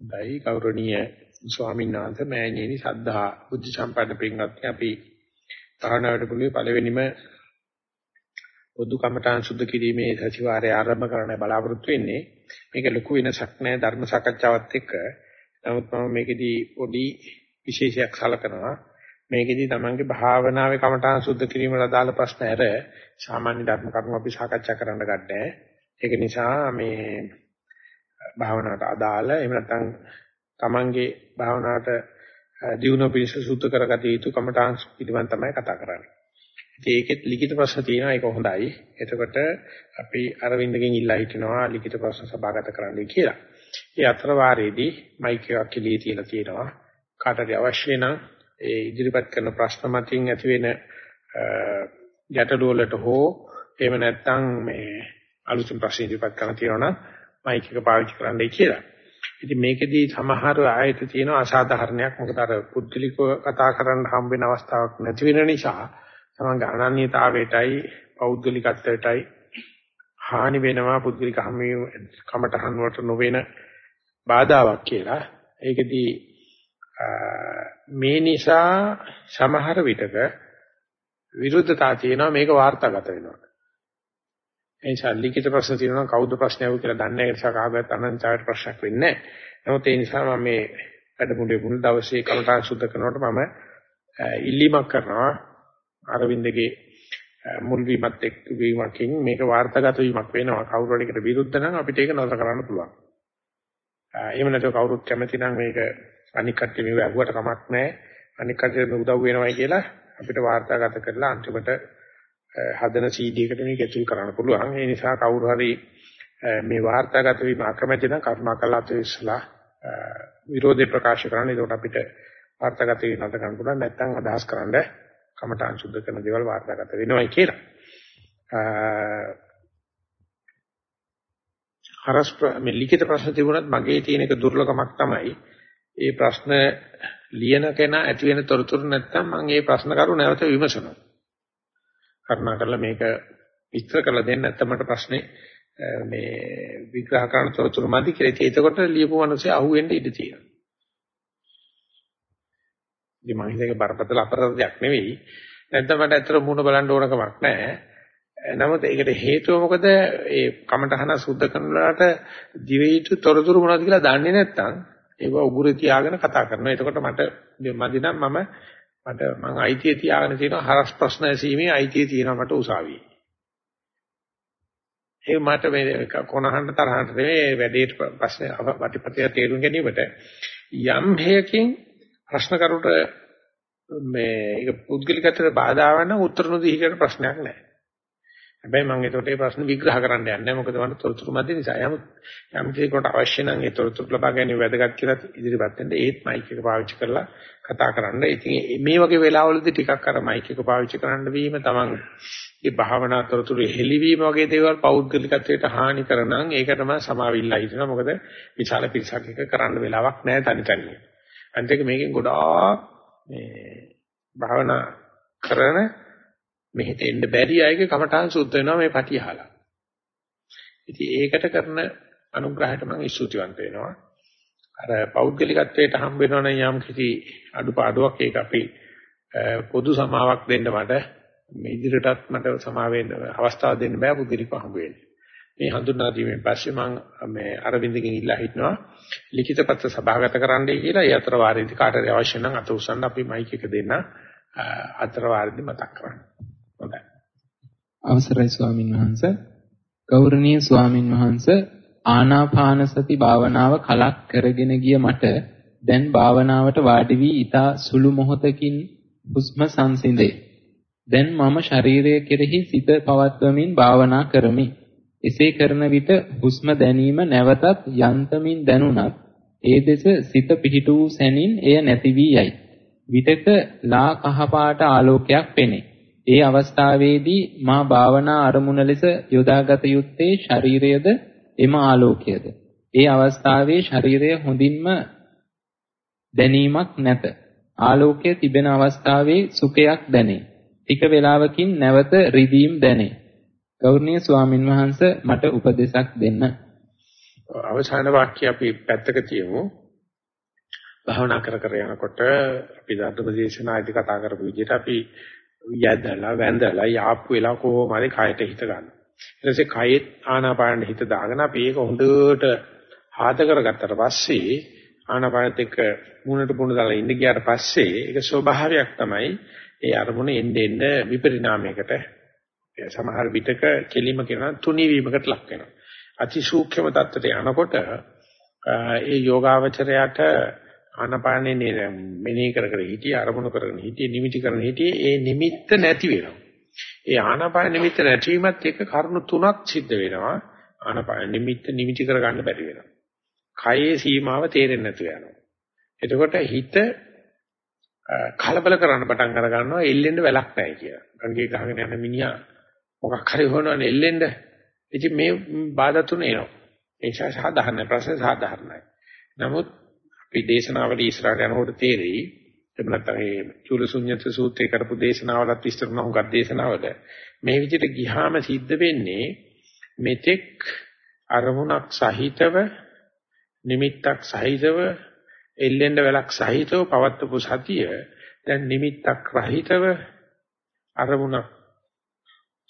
දෛ ගෞරවනීය ස්වාමීන් වහන්සේ මෑණියනි සද්ධා බුද්ධ සම්පන්න පින්වත්නි අපි තරණවට පුළුවේ පළවෙනිම පොදු කමඨාන් සුද්ධ කිරීමේ සතිವಾರය ආරම්භ කරන්න බලාපොරොත්තු වෙන්නේ. මේක ලොකු වෙනසක් නෑ ධර්ම සාකච්ඡාවත් එක්ක. නමුත් මම මේකෙදී පොඩි විශේෂයක් සලකනවා. මේකෙදී තමන්ගේ භාවනාවේ කමඨාන් සුද්ධ කිරීමට අදාළ ප්‍රශ්න ඇර සාමාන්‍ය ධර්ම කරුණු අපි සාකච්ඡා කරන්න ගන්නෑ. ඒක නිසා මේ භාවනාවට අදාළ එහෙම නැත්නම් තමන්ගේ භාවනාවට දියුණුව පිණිස සූත්‍ර කරගත යුතු කමඨාන් පිළිබඳ තමයි කතා කරන්නේ. ඉතින් ඒකෙත් ලිඛිත ප්‍රශ්න තියෙනවා ඒක හොඳයි. එතකොට අපි අරවින්දගෙන් ඉල්ලා හිටිනවා ලිඛිත ප්‍රශ්න සභාගත කරන්නයි කියලා. ඒ අතර වාරයේදී මයික් එකක් එළියේ තියලා තියෙනවා. කාටද අවශ්‍ය නම් ඒ ඉදිරිපත් කරන ප්‍රශ්න මතින් ඇති වෙන ගැටලු වලට හෝ එහෙම නැත්නම් මේ අලුතින් ප්‍රශ්න ඉදිරිපත් කරන්න තියෙනවා නම් මයික් එක පාවිච්චි කරන්නයි කියලා. ඉතින් මේකෙදී සමහර ආයත තියෙන අසාධාරණයක් මොකද අර පුද්ගලිකව කතා කරන්න හම්බ වෙන අවස්ථාවක් නැති වෙන නිසා තමන්ගේ අනන්‍යතාවයටයි පෞද්ගලිකත්වයටයි හානි වෙනවා පුද්ගලික හැමීම කමටහන් වලට නොවන බාධාවක් කියලා. ඒකෙදී මේ නිසා සමහර විටක විරුද්ධතා තියෙනවා මේක වාර්තාගත වෙනවා. ඒ නිසා ලිඛිත ප්‍රශ්න තියෙනවා කවුද ප්‍රශ්න අහුව කියලා දන්නේ නැහැ ඒ නිසා කාගවත් අනන්තයට ප්‍රශ්නයක් වෙන්නේ නැහැ. නමුත් ඒ නිසා මම මේ වැඩමුළුවේ මුල් දවසේ කමඨාන් සුද්ධ කරනකොට මම ඉල්ලීමක් කරනවා අරවින්දගේ මුල් වීමත් එක්ක වීමකින් මේක වාර්තාගත වීමක් වෙනවා කවුරු හරි එකට විරුද්ධ නම් අපිට ඒක නතර කරන්න පුළුවන්. එහෙම නැත්නම් කවුරුත් කැමති නම් මේක අනික් කට්ටිය මේව අහුවට කමක් නැහැ. අනික් කට්ටියට උදව් වෙනවයි කියලා අපිට වාර්තාගත කරලා අන්තිමට හදන CD එකට මේක ඇතුල් කරන්න පුළුවන්. ඒ නිසා කවුරු හරි මේ වාර්තාගත වීම අකමැති නම් කර්මාකලාත ඉස්සලා විරෝධය ප්‍රකාශ කරන්න. ඒකට අපිට වාර්තාගත වීම නැත ගන්න පුළුවන්. නැත්නම් අදහස් කරන්න කමඨාන් සුද්ධ කරන දේවල් වාර්තාගත වෙනවයි කියලා. හරස් මේ ලිඛිත ප්‍රශ්න තිබුණත් මගේ තියෙන එක දුර්ලභමක් තමයි. ඒ ප්‍රශ්න ලියන කෙනා ඇති වෙන තොරතුරු නැත්නම් මම ඒ ප්‍රශ්න කරු නැවත විමසනවා. කරුණා කරලා මේක විස්තර කරලා දෙන්න නැත්නම් මට ප්‍රශ්නේ මේ විග්‍රහ කරන තොරතුරු මදි කියලා. ඒක එතකොට ලියපු මිනිස්සේ අහුවෙන්න ඉඩ තියෙනවා. ඉතින් මම හිතේ බරපතල අපරාධයක් නෙවෙයි. නැත්නම් මට ඇත්තට මුණ බලන්න ඕන කමක් නැහැ. නමුත් ඒකට හේතුව මොකද? ඒ කමටහන සුද්ධ කරනලාට දිවෙයිතු තොරතුරු මොනවද කියලා දන්නේ නැත්නම් ඒව උගුරේ තියාගෙන කතා කරනවා. එතකොට මට මදි නම් මම මට මම අයිතිය තියාගෙන තියෙනවා හරස් ප්‍රශ්න ඇසීමේ අයිතිය තියෙනවා මට උසාවියේ. ඒ මට මේ කොනහන්න තරහට නෙවෙයි වැඩේට ප්‍රශ්න වටිපතේ තේරුම් ගැනීමට යම් හේයකින් ප්‍රශ්න කරුට මේ ඒක පුද්ගලිකත්වයට බාධා වන උත්තර නොදී හිතන ප්‍රශ්නයක් නැහැ. හැබැයි මම ඒකට ඒ ප්‍රශ්න විග්‍රහ කරන්න යන්නේ නැහැ. මොකද මට තොරතුරු මැද නිසා. යම් යම් කෙනෙකුට අවශ්‍ය නම් ඒ තොරතුරු ලබා ගැනීම වැදගත් කියලා ඉදිරිපත් වෙන්න ඒත් මයික් එක පාවිච්චි කරලා කතා කරන්න. ඉතින් මේ වගේ වෙලාවලදී ටිකක් අර මයික් එක පාවිච්චි කරන්න වීම තමන් මේ භාවනා තොරතුරු හෙලිවීම වගේ දේවල් පෞද්ගලිකත්වයට හානි කරනනම් ඒක තමයි සමාවිල්ලා හිටිනවා. මොකද විශාල පිරිසක් එක කරන්න වෙලාවක් නැහැ තනි තනියම. අනිත් එක මේකෙන් ගොඩාක් මේ භාවනා කරන මෙහෙට එන්න බැරි අයගේ කමඨාන් සුද්ධ වෙනවා මේ පටිහාලා. ඉතින් ඒකට කරන අනුග්‍රහයට මම ස්තුතිවන්ත වෙනවා. අර පෞද්ගලිකත්වයට හම්බ වෙනවනම් යම් කිසි අඩුපාඩුවක් ඒක අපි පොදු සමාවක් දෙන්න මට මේ ඉදිරියටත් මට සමා වෙන්න අවස්ථාව දෙන්න බෑ පුදුලික හම්බ වෙන්නේ. මේ හඳුන්වා දීමෙන් පස්සේ මම මේ අරවින්දගෙන් ඉල්ලා හිටනවා ලිඛිත පත්‍ර සභාගත කරන්නයි කියලා. ඒ අතර වාරයේදී කාටද අවශ්‍ය නම් අත උස්සන්න අපි මයික් එක දෙන්න අතර වාරයේදී මතක් කරන්න. හොඳයි. අවසරයි ස්වාමින් වහන්සේ. ගෞරවනීය ස්වාමින් වහන්සේ ආනාපාන සති භාවනාව කලක් කරගෙන ගිය මට දැන් භාවනාවට වාඩි වී ඊතා සුළු මොහොතකින් හුස්ම සංසිඳේ. දැන් මම ශරීරය කෙරෙහි සිත පවත්වමින් භාවනා කරමි. එසේ කරන විට හුස්ම දැනීම නැවතත් යන්තමින් දැනුණත් ඒ දෙස සිත පිහිටු සැනින් එය නැති වී යයි. විටක ලා කහපාට ආලෝකයක් පෙනේ. ඒ අවස්ථාවේදී මා භාවනා අරමුණ ලෙස යොදාගත යුත්තේ ශරීරයද එම ආලෝකයද. ඒ අවස්ථාවේ ශරීරය හොඳින්ම දැනීමක් නැත. ආලෝකය තිබෙන අවස්ථාවේ සුඛයක් දැනේ. ටික වේලාවකින් නැවත රිදීම් දැනේ. ගෞරවනීය ස්වාමින් වහන්සේ මට උපදේශක් දෙන්න. අවසාන වාක්‍ය අපි පැත්තක තියමු. භාවනා කර කර යනකොට අපි ධර්ම දේශනාදී කතා කරපු විදිහට අපි යදලා වැඳලා යාප්පු වෙලා කොහොම හරි කයට හිත ගන්න. ඊට පස්සේ කයෙත් ආනාපානෙ හිත දාගෙන අපි ඒක හොඳට ආද කරගත්තට පස්සේ ආනාපානෙත් එක්ක මුණට මුණ දාලා ඉඳ ගියාට පස්සේ ඒක ස්වභාවයක් තමයි ඒ අරමුණ එන්නේ එන්නේ විපරිණාමයකට සමහර විටක කෙලිම කියන තුනී වීමකට ලක් වෙනවා. අති සූක්ෂම தත්තට යනකොට ඒ යෝගාවචරයට ආනපානේ මෙනෙහි කර කර හිටිය අරමුණු කරගෙන හිටිය නිමිති කරගෙන හිටියේ ඒ නිමිත්ත නැති වෙනවා. ඒ ආනපාන නිමිත්ත නැතිවීමත් එක්ක කරුණු තුනක් සිද්ධ වෙනවා. ආනපාන නිමිත්ත නිමිති කර ගන්න බැරි වෙනවා. කයේ සීමාව තේරෙන්නේ නැතුව යනවා. එතකොට හිත කලබල කරන්න පටන් අර ගන්නවා එල්ලෙන්න වැලක් නැහැ කියලා. ගංගේ ගහගෙන යන මිනිහා මොකක් හරි හොනවනේ එල්ලෙන්න. ඉතින් මේ බාධා තුන එනවා. ඒ නිසා සාධාරණ ප්‍රශ්න සාධාරණයි. නමුත් අපි දේශනාවල ඉස්සරහට යනකොට තේරෙයි එහෙම නැත්නම් මේ චූලසුඤ්ඤත සූත්‍රය කරපු දේශනාවලත් විස්තර කරන හුඟක් දේශනාවල මේ විදිහට ගිහාම සිද්ධ වෙන්නේ මෙතෙක් අරමුණක් සහිතව නිමිත්තක් සහිතව එල්ලෙන්න වෙලක් සහිතව පවත්වපු සතිය දැන් නිමිත්තක් රහිතව අරමුණක්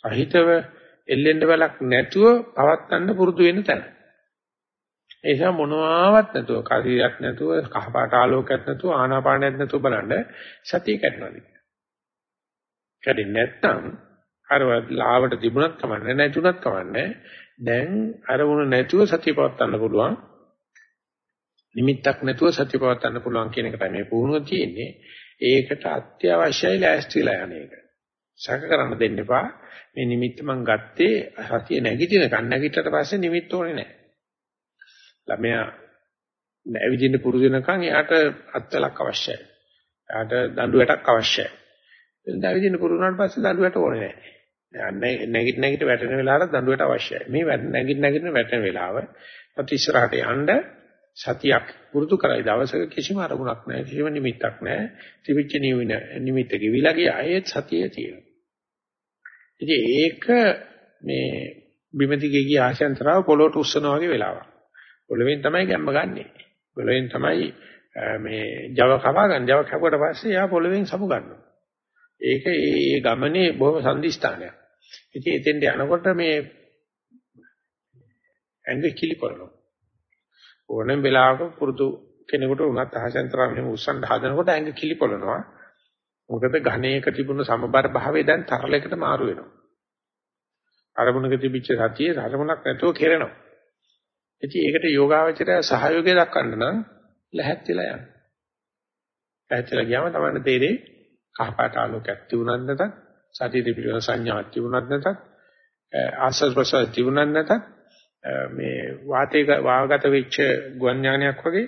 සහිතව එල්ලෙන්න වෙලක් නැතුව පවත්වන්න පුරුදු වෙන තැන. ඒ නිසා මොනවාවත් නැතුව, කරියක් නැතුව, කහපාට ආලෝකයක් නැතුව, ආනාපානයක් නැතුව බලන්න සතිය කැඩනවා. කැඩෙන්නේ නැත්නම් අර ලාවට තිබුණත් කමන්නේ නැතුණත් කමන්නේ දැන් අරමුණ නැතුව සතිය පවත්වන්න පුළුවන්. නිමිත්තක් නැතුව සතිය පවත්වන්න පුළුවන් කියන එකයි මේ පුහුණුව තියෙන්නේ. ඒකට අත්‍යවශ්‍යයි ලෑස්තිලා යන එක. සැක කරන්න දෙන්න එපා. මේ නිමිත්ත මං ගත්තේ සතිය නැගිටිනකන්. නැගිටට පස්සේ නිමිත්ත ඕනේ නැහැ. ළමයා නැවිදින්න පුරුදු වෙනකන් එයාට අත්වලක් අවශ්‍යයි. එයාට දඬුවටක් අවශ්‍යයි. නැවිදින්න පුරුදු වුණාට පස්සේ දඬුවට ඕනේ නැහැ. නැගිට නැගිට වැටෙන වෙලාවට දඬුවට අවශ්‍යයි. මේ නැගිට නැගිට වැටෙන වෙලාව පත් ඉස්සරහට යන්න සතියක් පුරුදු කරයි දවසක කිසිම අරමුණක් නැහැ කිසිම නිමිත්තක් නැහැ ත්‍රිවිච්ච නිවින නිමිත්ත කිවිලා ගියා ඒත් සතියේ තියෙනවා ඉතින් ඒක මේ බිමතිගේ ගිය ආශයන්තරව පොළොට උස්සනවා වගේ වෙලාවක් පොළවෙන් තමයි ගැම්ම ගන්නෙ. පොළවෙන් තමයි මේ Java කපා ගන්න. Java කපුවට පස්සේ යා පොළවෙන් සමු ගන්නවා. ඒක ඒ ගමනේ බොහොම සම්දිස්ථානයක්. ඉතින් එතෙන්ට යනකොට මේ ඇඟ කිලිපරනවා. ඕනම වෙලාවක පුරුදු කෙනෙකුට උනත් අහසෙන්තරම් මෙහෙම උස්සන්න හදනකොට ඇඟ කිලිපරනවා. මොකද ඝණයක තිබුණු සමබර භාවය දැන් තරලයකට මාරු වෙනවා. අරමුණක තිබිච්ච සතියේ අරමුණක් නැතුව කෙරෙනවා. ඉතින් ඒකට යෝගාවචරය සහයෝගය දක්වන්න නම් ලැහැත් වෙලා යන්න. ලැහැත් වෙලා ගියාම තමයි තේරෙන්නේ කහපාට ආලෝකයක් තිබුණත් නැතත් සතිය පිළිවෙල සංඥාවක් තිබුණත් නැතත් ආස්වාද ප්‍රසාර තිබුණත් නැතත් මේ වාතේ වාගත වෙච්ච ගුවන් ඥානයක් වගේ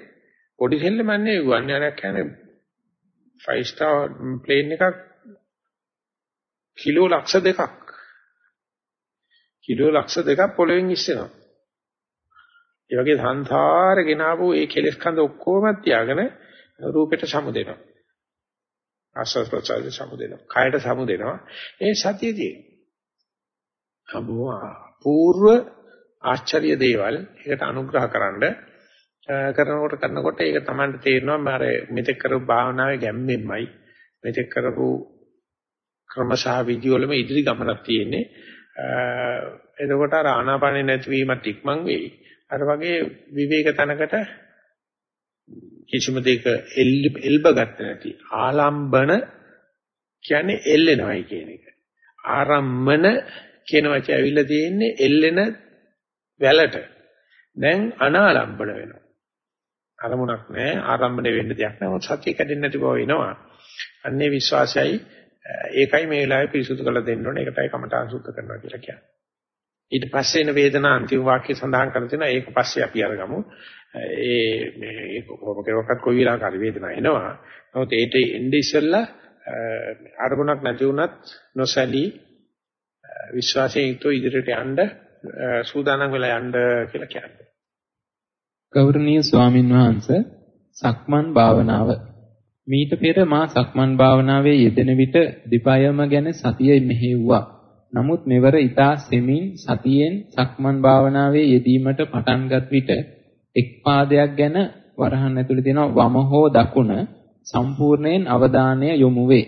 පොඩි දෙල්ලමන්නේ ගුවන් ඥානයක් කියන්නේ 5 star plane එකක් කිලෝ ලක්ෂ දෙකක් කිලෝ ලක්ෂ දෙකක් පොළවෙන් ඉස්සෙනවා ඒ වගේ සංසාරේ ගෙනාවු ඒ කෙලෙස් කඳ ඔක්කොම තියාගෙන රූපෙට සමුදෙනවා. ආස්වාද ප්‍රසාද සමුදෙනවා. කායට සමුදෙනවා. ඒ සතියදී. අබෝ పూర్ව ආශ්චර්ය දේවල් ඒකට අනුග්‍රහකරනද කරනකොට කරනකොට ඒක Tamanට තේරෙනවා මාර මෙතෙක් කරපු භාවනාවේ ගැම්මෙන්මයි මෙතෙක් කරපු ක්‍රමශහ විදිවලම ඉදිරි ගමනක් තියෙන්නේ එතකොට අර ආනාපානෙ නැතිවීමත් ඉක්මන් වෙයි අර වගේ විවේක තනකට කිසිම දෙයක එල්බ ගන්න නැති ආලම්බන කියන්නේ එල්ලෙනවයි කියන එක. ආරම්මන කියන වචය ඇවිල්ලා තියෙන්නේ එල්ලෙන වැලට. දැන් අනාලම්බන වෙනවා. අරමුණක් නැහැ ආරම්භණය වෙන්න දෙයක් නැහැ. සත්‍ය කැඩෙන්නේ නැති බව වෙනවා. අන්නේ විශ්වාසයයි ඒකයි මේ වෙලාවේ පිරිසුදු කරලා දෙන්න ඕනේ. ඒකටයි කමඨාන් සුද්ධ කරනවා කියලා කියන්නේ. ඊට පස්සේ එන වේදනා අන්තිම වාක්‍ය සඳහන් කරලා තියෙනවා ඒක පස්සේ අපි අරගමු. ඒ මේ ඒක කොහොම කෙරුවක්වත් කොයි වෙලාවක හරි වේදනාව එනවා. නමුත් ඒට එන්නේ ඉස්සෙල්ලා අරමුණක් නැති වුණත් නොසැලී විශ්වාසයෙන් යුතුව ඉදිරියට යන්න සූදානම් වෙලා යන්න කියලා කියන්නේ. ගෞරවනීය ස්වාමින් වහන්සේ සක්මන් භාවනාව මීට පෙර මා සක්මන් භාවනාවේ යෙදෙන විට දිපයම ගැන සතිය මෙහෙව්වා. නමුත් මෙවර ඊතා සෙමින් සතියෙන් සක්මන් භාවනාවේ යෙදීමට පටන්ගත් විට එක් පාදයක් ගැන වරහන් ඇතුලේ තියෙනවා වම හෝ දකුණ සම්පූර්ණයෙන් අවධානය යොමු වේ.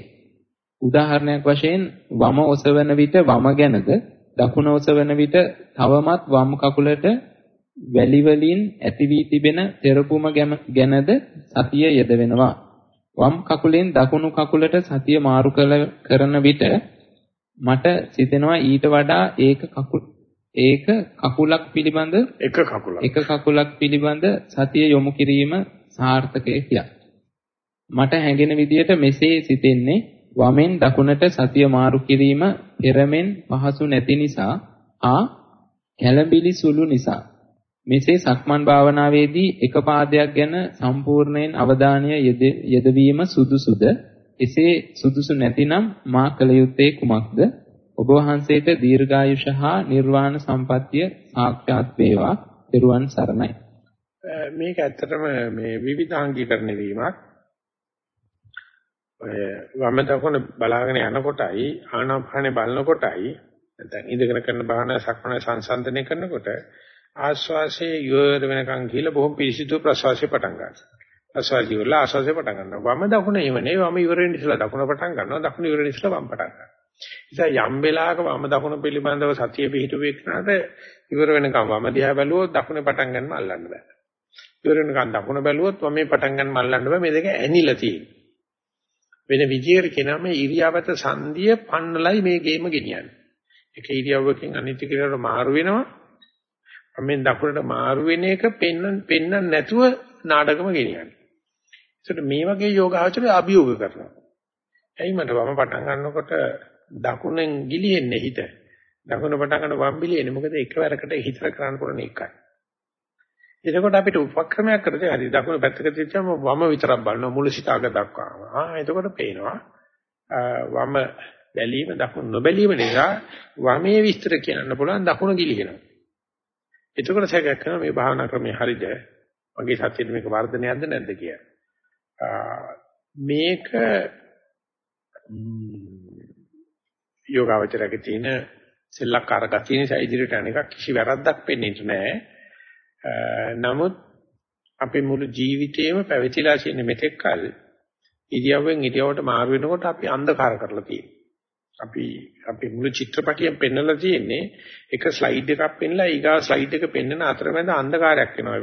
උදාහරණයක් වශයෙන් වම ඔසවන විට වම ගැනද දකුණ ඔසවන විට තවමත් වම් කකුලට වැලි වලින් ඇති වී තිබෙන තෙරපුම ගැනද සතිය යෙදවෙනවා. වම් කකුලෙන් දකුණු කකුලට සතිය මාරු කරන විට මට සිතෙනවා ඊට වඩා ඒක කකුල් ඒක කකුලක් පිළිබඳ එක කකුලක්. එක කකුලක් පිළිබඳ සතිය යොමු කිරීම සාර්ථකය කියලා. මට හැඟෙන විදිහට මෙසේ සිතෙන්නේ වමෙන් දකුණට සතිය මාරු කිරීම පෙරමෙන් පහසු නැති නිසා ආ කැළඹිලි සුළු නිසා. මෙසේ සක්මන් භාවනාවේදී එක පාදයක් ගැන සම්පූර්ණයෙන් අවධානය යෙදවීම සුදුසුද එසේ සුදුසු නැතිනම් මා කළ යුත්තේ කුමක්ද? ඔබ වහන්සේට දීර්ඝායුෂ හා නිර්වාණ සම්පත්තිය සාක්ෂාත් වේවා. පෙරුවන් සරණයි. මේක ඇත්තටම මේ විවිධාංගීකරණය වීමක්. ඔය වම දකුණ බලාගෙන යනකොටයි ආනාපානේ බලනකොටයි නැත්නම් ඉඳගෙන කරන භාවනා සක්මන සංසන්දනය කරනකොට ආශ්වාසයේ යොර වෙනකන් ගිහලා බොහොම පිරිසිදු ප්‍රශ්වාසය පටන් ගන්නවා. ප්‍රශ්වාසය වල ආශ්වාසය පටන් ගන්නවා. වම දකුණ එවනේ වම ඉවර වෙන ඉස්සලා දකුණ පටන් ගන්නවා. දකුණ ඉවර වෙන ඉස්සලා වම් පටන් ගන්නවා. ඉතින් යම් වෙලාවක වම දකුණ පිළිබඳව සතිය පිහිටුව එක්කනට ඉවර වෙනකන් වම දිහා බැලුවොත් දකුණේ පටන් ගන්නම අල්ලන්න බෑ. ඉවර වෙනකන් දකුණ බැලුවොත් වමේ පටන් ගන්නම අල්ලන්න බෑ. මේ දෙක ඇනිලා තියෙනවා. වෙන විදියකට කියනවා මේ ඉරියාපත සංදිය පන්නලයි මේ ගේම ගෙනියන්නේ. එක ඉරියව්වකින් අනිත් ඉරියව්වට මාරු වෙනවා. මම දකුණට මාරු වෙන එක පෙන්න පෙන්න නැතුව නාටකම ගෙනියන්නේ. ඒකට මේ වගේ යෝගාචරය අභියෝග කරනවා. ඇයි මට වම පටන් ගන්නකොට දකුණෙන් ගිලියෙන්නේ හිත. දකුණ පටන් ගන්න වම් බිලියෙන්නේ මොකද එකවරකට හිතර කරන්න පුළුවන් එකයි. එතකොට අපිට උපක්‍රමයක් කරලා හරි දකුණු පැත්තක තියච්චම වම විතරක් බලනවා මුල සිට අග දක්වාම. ආ එතකොට පේනවා වම බැලීම දකුණු නොබැලීම නිසා වමේ විස්තර කියන්න පුළුවන් දකුණ ගිලිනවා. එතකොට සැකයක් කරනවා මේ භාවනා ක්‍රමය හරිද? මගේ සත්‍යෙට මේක වර්ධනයක්ද නැද්ද කියලා. මේක යෝගාවචරයේ තියෙන සෙල්ලක්කාර ගතිය නිසා ඉදිරියට යන එක කිසි වැරද්දක් වෙන්නේ නැහැ. නමුත් අපේ මුළු ජීවිතේම පැවතිලා තියෙන මෙතෙක් කල ඉරියව්වෙන් ඉරියව්වට මාරු වෙනකොට අපි අන්ධකාර කරලා තියෙනවා. අපි අපි මුළු චිත්‍රපටියෙන් පෙන්වලා තියෙන්නේ එක ස්ලයිඩ් එකක් පෙන්ලා ඊගා ස්ලයිඩ් එක පෙන්වන අතරමැද අන්ධකාරයක් වෙනවා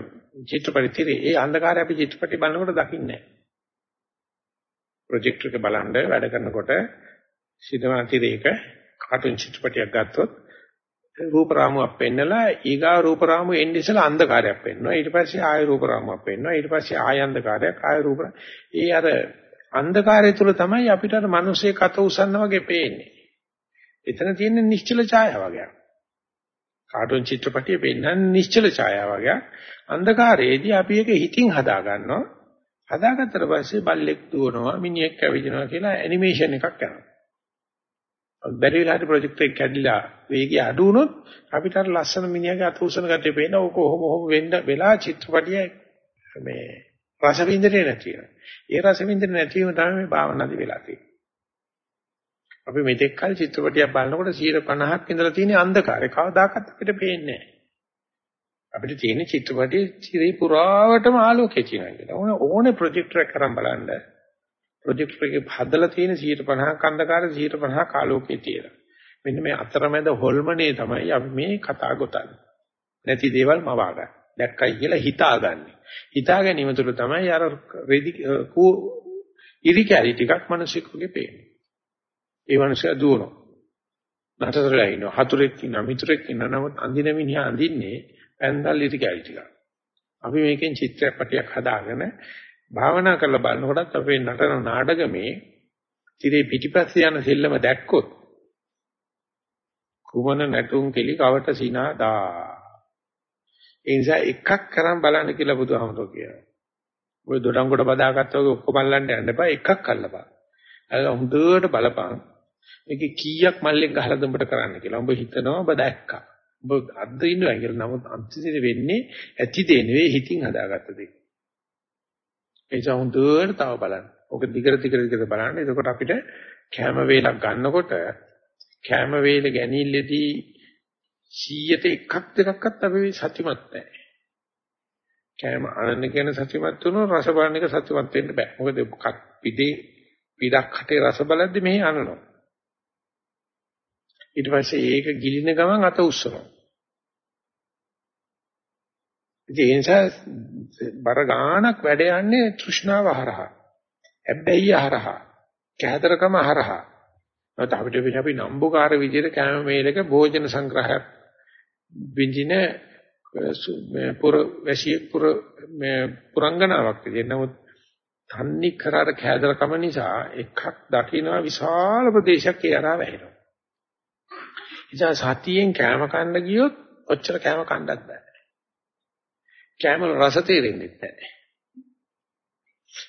චිත්‍රපටියේ ඒ අන්ධකාරය අපි චිත්‍රපටි බලනකොට දකින්නේ නැහැ ප්‍රොජෙක්ටර් එක බලන්න වැඩ කරනකොට සිනමා තිරයක කාටුන් චිත්‍රපටියක් ගත්තොත් රූප රාමුවක් පෙන්නලා ඊගා රූප රාමුව එන්නේ ඉස්සලා අන්ධකාරයක් පෙන්වනවා ඊට පස්සේ ආය රූප රාමුවක් පෙන්වනවා ඊට පස්සේ ආය අන්ධකාරයක් ආය රූප ඒ අර අන්ධකාරය තුල තමයි අපිට අර මිනිස්සේ කත උසන්න වගේ පේන්නේ. එතන තියෙන නිශ්චල ඡායාව වගේ. කාටුන් චිත්‍රපටියේ පෙන්නන නිශ්චල ඡායාව වගේ. අන්ධකාරයේදී අපි ඒක හිතින් හදා ගන්නවා. හදාගත්තට පස්සේ බල්ලෙක් දුවනවා, මිනිහෙක් කැවිදිනවා කියලා ඇනිමේෂන් එකක් කරනවා. බැරි වෙලාවට ප්‍රොජෙක්ට් එක කැඩිලා වේගය අඩු වුණොත් අපිට අර ලස්සන මිනිහගේ අත උසන ගැටේ පේන ඕක කොහොම කොහොම වෙන්න වෙලා චිත්‍රපටිය මේ රස විඳින්නේ නැති වෙනවා. ඒ රස විඳින්නේ නැතිවම තමයි මේ භාවනාදී වෙලා තියෙන්නේ. අපි මෙතෙක් කල චිත්‍රපටියක් බලනකොට 50ක් ඉඳලා තියෙන අන්ධකාරය කවදාකවත් අපිට පේන්නේ නැහැ. අපිට තියෙන චිත්‍රපටයේ ඉරේ පුරාවටම ආලෝකය තියෙනවා කියලා. ඕන ඕනේ ප්‍රොජෙක්ටර් එක කරන් බලන්න. ප්‍රොජෙක්ටර් එකේ හදලා තියෙන 50ක් අන්ධකාරය 50ක් ආලෝකය තියෙනවා. මෙන්න මේ අතරමැද හොල්මනේ තමයි අපි මේ කතා ගොතන්නේ. නැති දේවල් මවා ගන්න. දැක්කයි කියලා හිතාගන්නේ. හිතා ගැනීම තුළ තමයි අර රෙදි ඉරි කැලි ටිකක් මිනිස්සුකගේ පේන්නේ. ඒ මිනිස්සු දුවනවා. නතරලා ඉන්නවා. හතුරෙක් ඉන්නවා, මිතුරෙක් ඉන්නවා. නමුත් අඳින මිනිහා අඳින්නේ පැන්දල් ඉරි කැලි ටිකක්. අපි මේකෙන් චිත්‍රපටයක් හදාගෙන භාවනා කරලා බලනකොටත් අපේ නටන නාටකමේ ඉතිරේ පිටිපස්සේ යන සෙල්ලම දැක්කොත් කුමන නැටුම් කෙලි කවට සිනාදා ඒ නිසා එකක් කරන් බලන්න කියලා බුදුහාමුදුරුවෝ කියනවා. ඔය දොඩංගොඩ බදාගත්තා වගේ ඔක්කොම අල්ලන්න යන්න එපා එකක් අල්ලපන්. අල්ල හොඳට බලපන්. මේකේ කීයක් මල්ලෙන් ගහලා දුඹට කරන්න කියලා. උඹ හිතනවා ඔබ දැක්කා. ඔබ අද්ද ඉන්නවා කියලා. නමුත් අන්තිමට වෙන්නේ ඇති දේ නෙවෙයි හිතින් හදාගත්ත දේ. ඒ නිසා හොඳට තව බලන්න. ඔක දිගට දිගට දිගට බලන්න. එතකොට අපිට කැම වේලක් ගන්නකොට කැම වේල ගැනීමෙදී 100ට එකක් දෙකක්වත් අපි සත්‍යමත් නැහැ. කෑම අනන්න කියන සත්‍යමත් වුණොත් රස බලන එක සත්‍යමත් වෙන්න බෑ. මොකද පිටේ පිටක් හටේ රස බලද්දි මෙහි අනනවා. ඊට පස්සේ ඒක ගිලින ගමන් අත උස්සනවා. ඒ නිසා බර ගානක් වැඩ යන්නේ තෘෂ්ණාව හරහා. හැබැයි හරහා. කෑදරකම හරහා. නැත්නම් අපිට අපි නම්බුකාර විදිහට කැම මේලක භෝජන සංග්‍රහයක් විඳින පුර වැසිය පුර මේ පුරංගනාවක් විදිහට. නමුත් තන්නේ කරාර කෑදරකම නිසා එකක් දකින්න විශාල ප්‍රදේශයක් ඒ අරා වැහෙනවා. ඉතින් සතියෙන් කෑම කන්න ගියොත් ඔච්චර කෑම කන්නත් බෑ. කෑම රස තේරෙන්නේ නැහැ.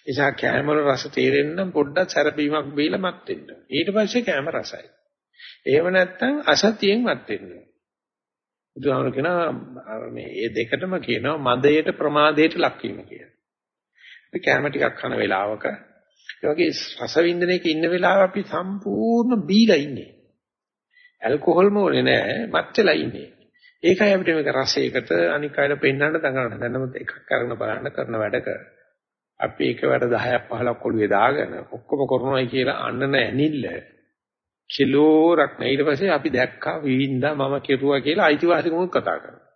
නිසා කෑම වල රස තේරෙන්න පොඩ්ඩක් සැරපීමක් බීලා මත් වෙන්න. ඊට පස්සේ කෑම රසයි. එහෙම නැත්නම් අසතියෙන් මත් වෙන්න. බුදුහාමර කියනවා මේ මේ දෙකටම කියනවා මදයට ප්‍රමාදයට ලක් වීම කියලා. අපි කෑම ටිකක් කන වෙලාවක ඒ වගේ රස වින්දනයක ඉන්න වෙලාව අපි සම්පූර්ණ බීලා ඉන්නේ. ඇල්කොහොල් මොලේ නෑ මත් වෙලා ඉන්නේ. ඒකයි අපිට මේක රසයකට අනික් අයට පෙන්වන්න දඟලන. දැන් නම් එකක් කරන බලන්න කරන වැඩක අපි එකවර 10ක් 15ක් ඔළුවේ දාගෙන ඔක්කොම කරනවායි කියලා අන්නන ඇනිල්ල කිලෝරක් නෑ ඊට පස්සේ අපි දැක්කා විවින්දා මම කෙරුවා කියලා අයිතිවාසිකමක් කතා කරනවා.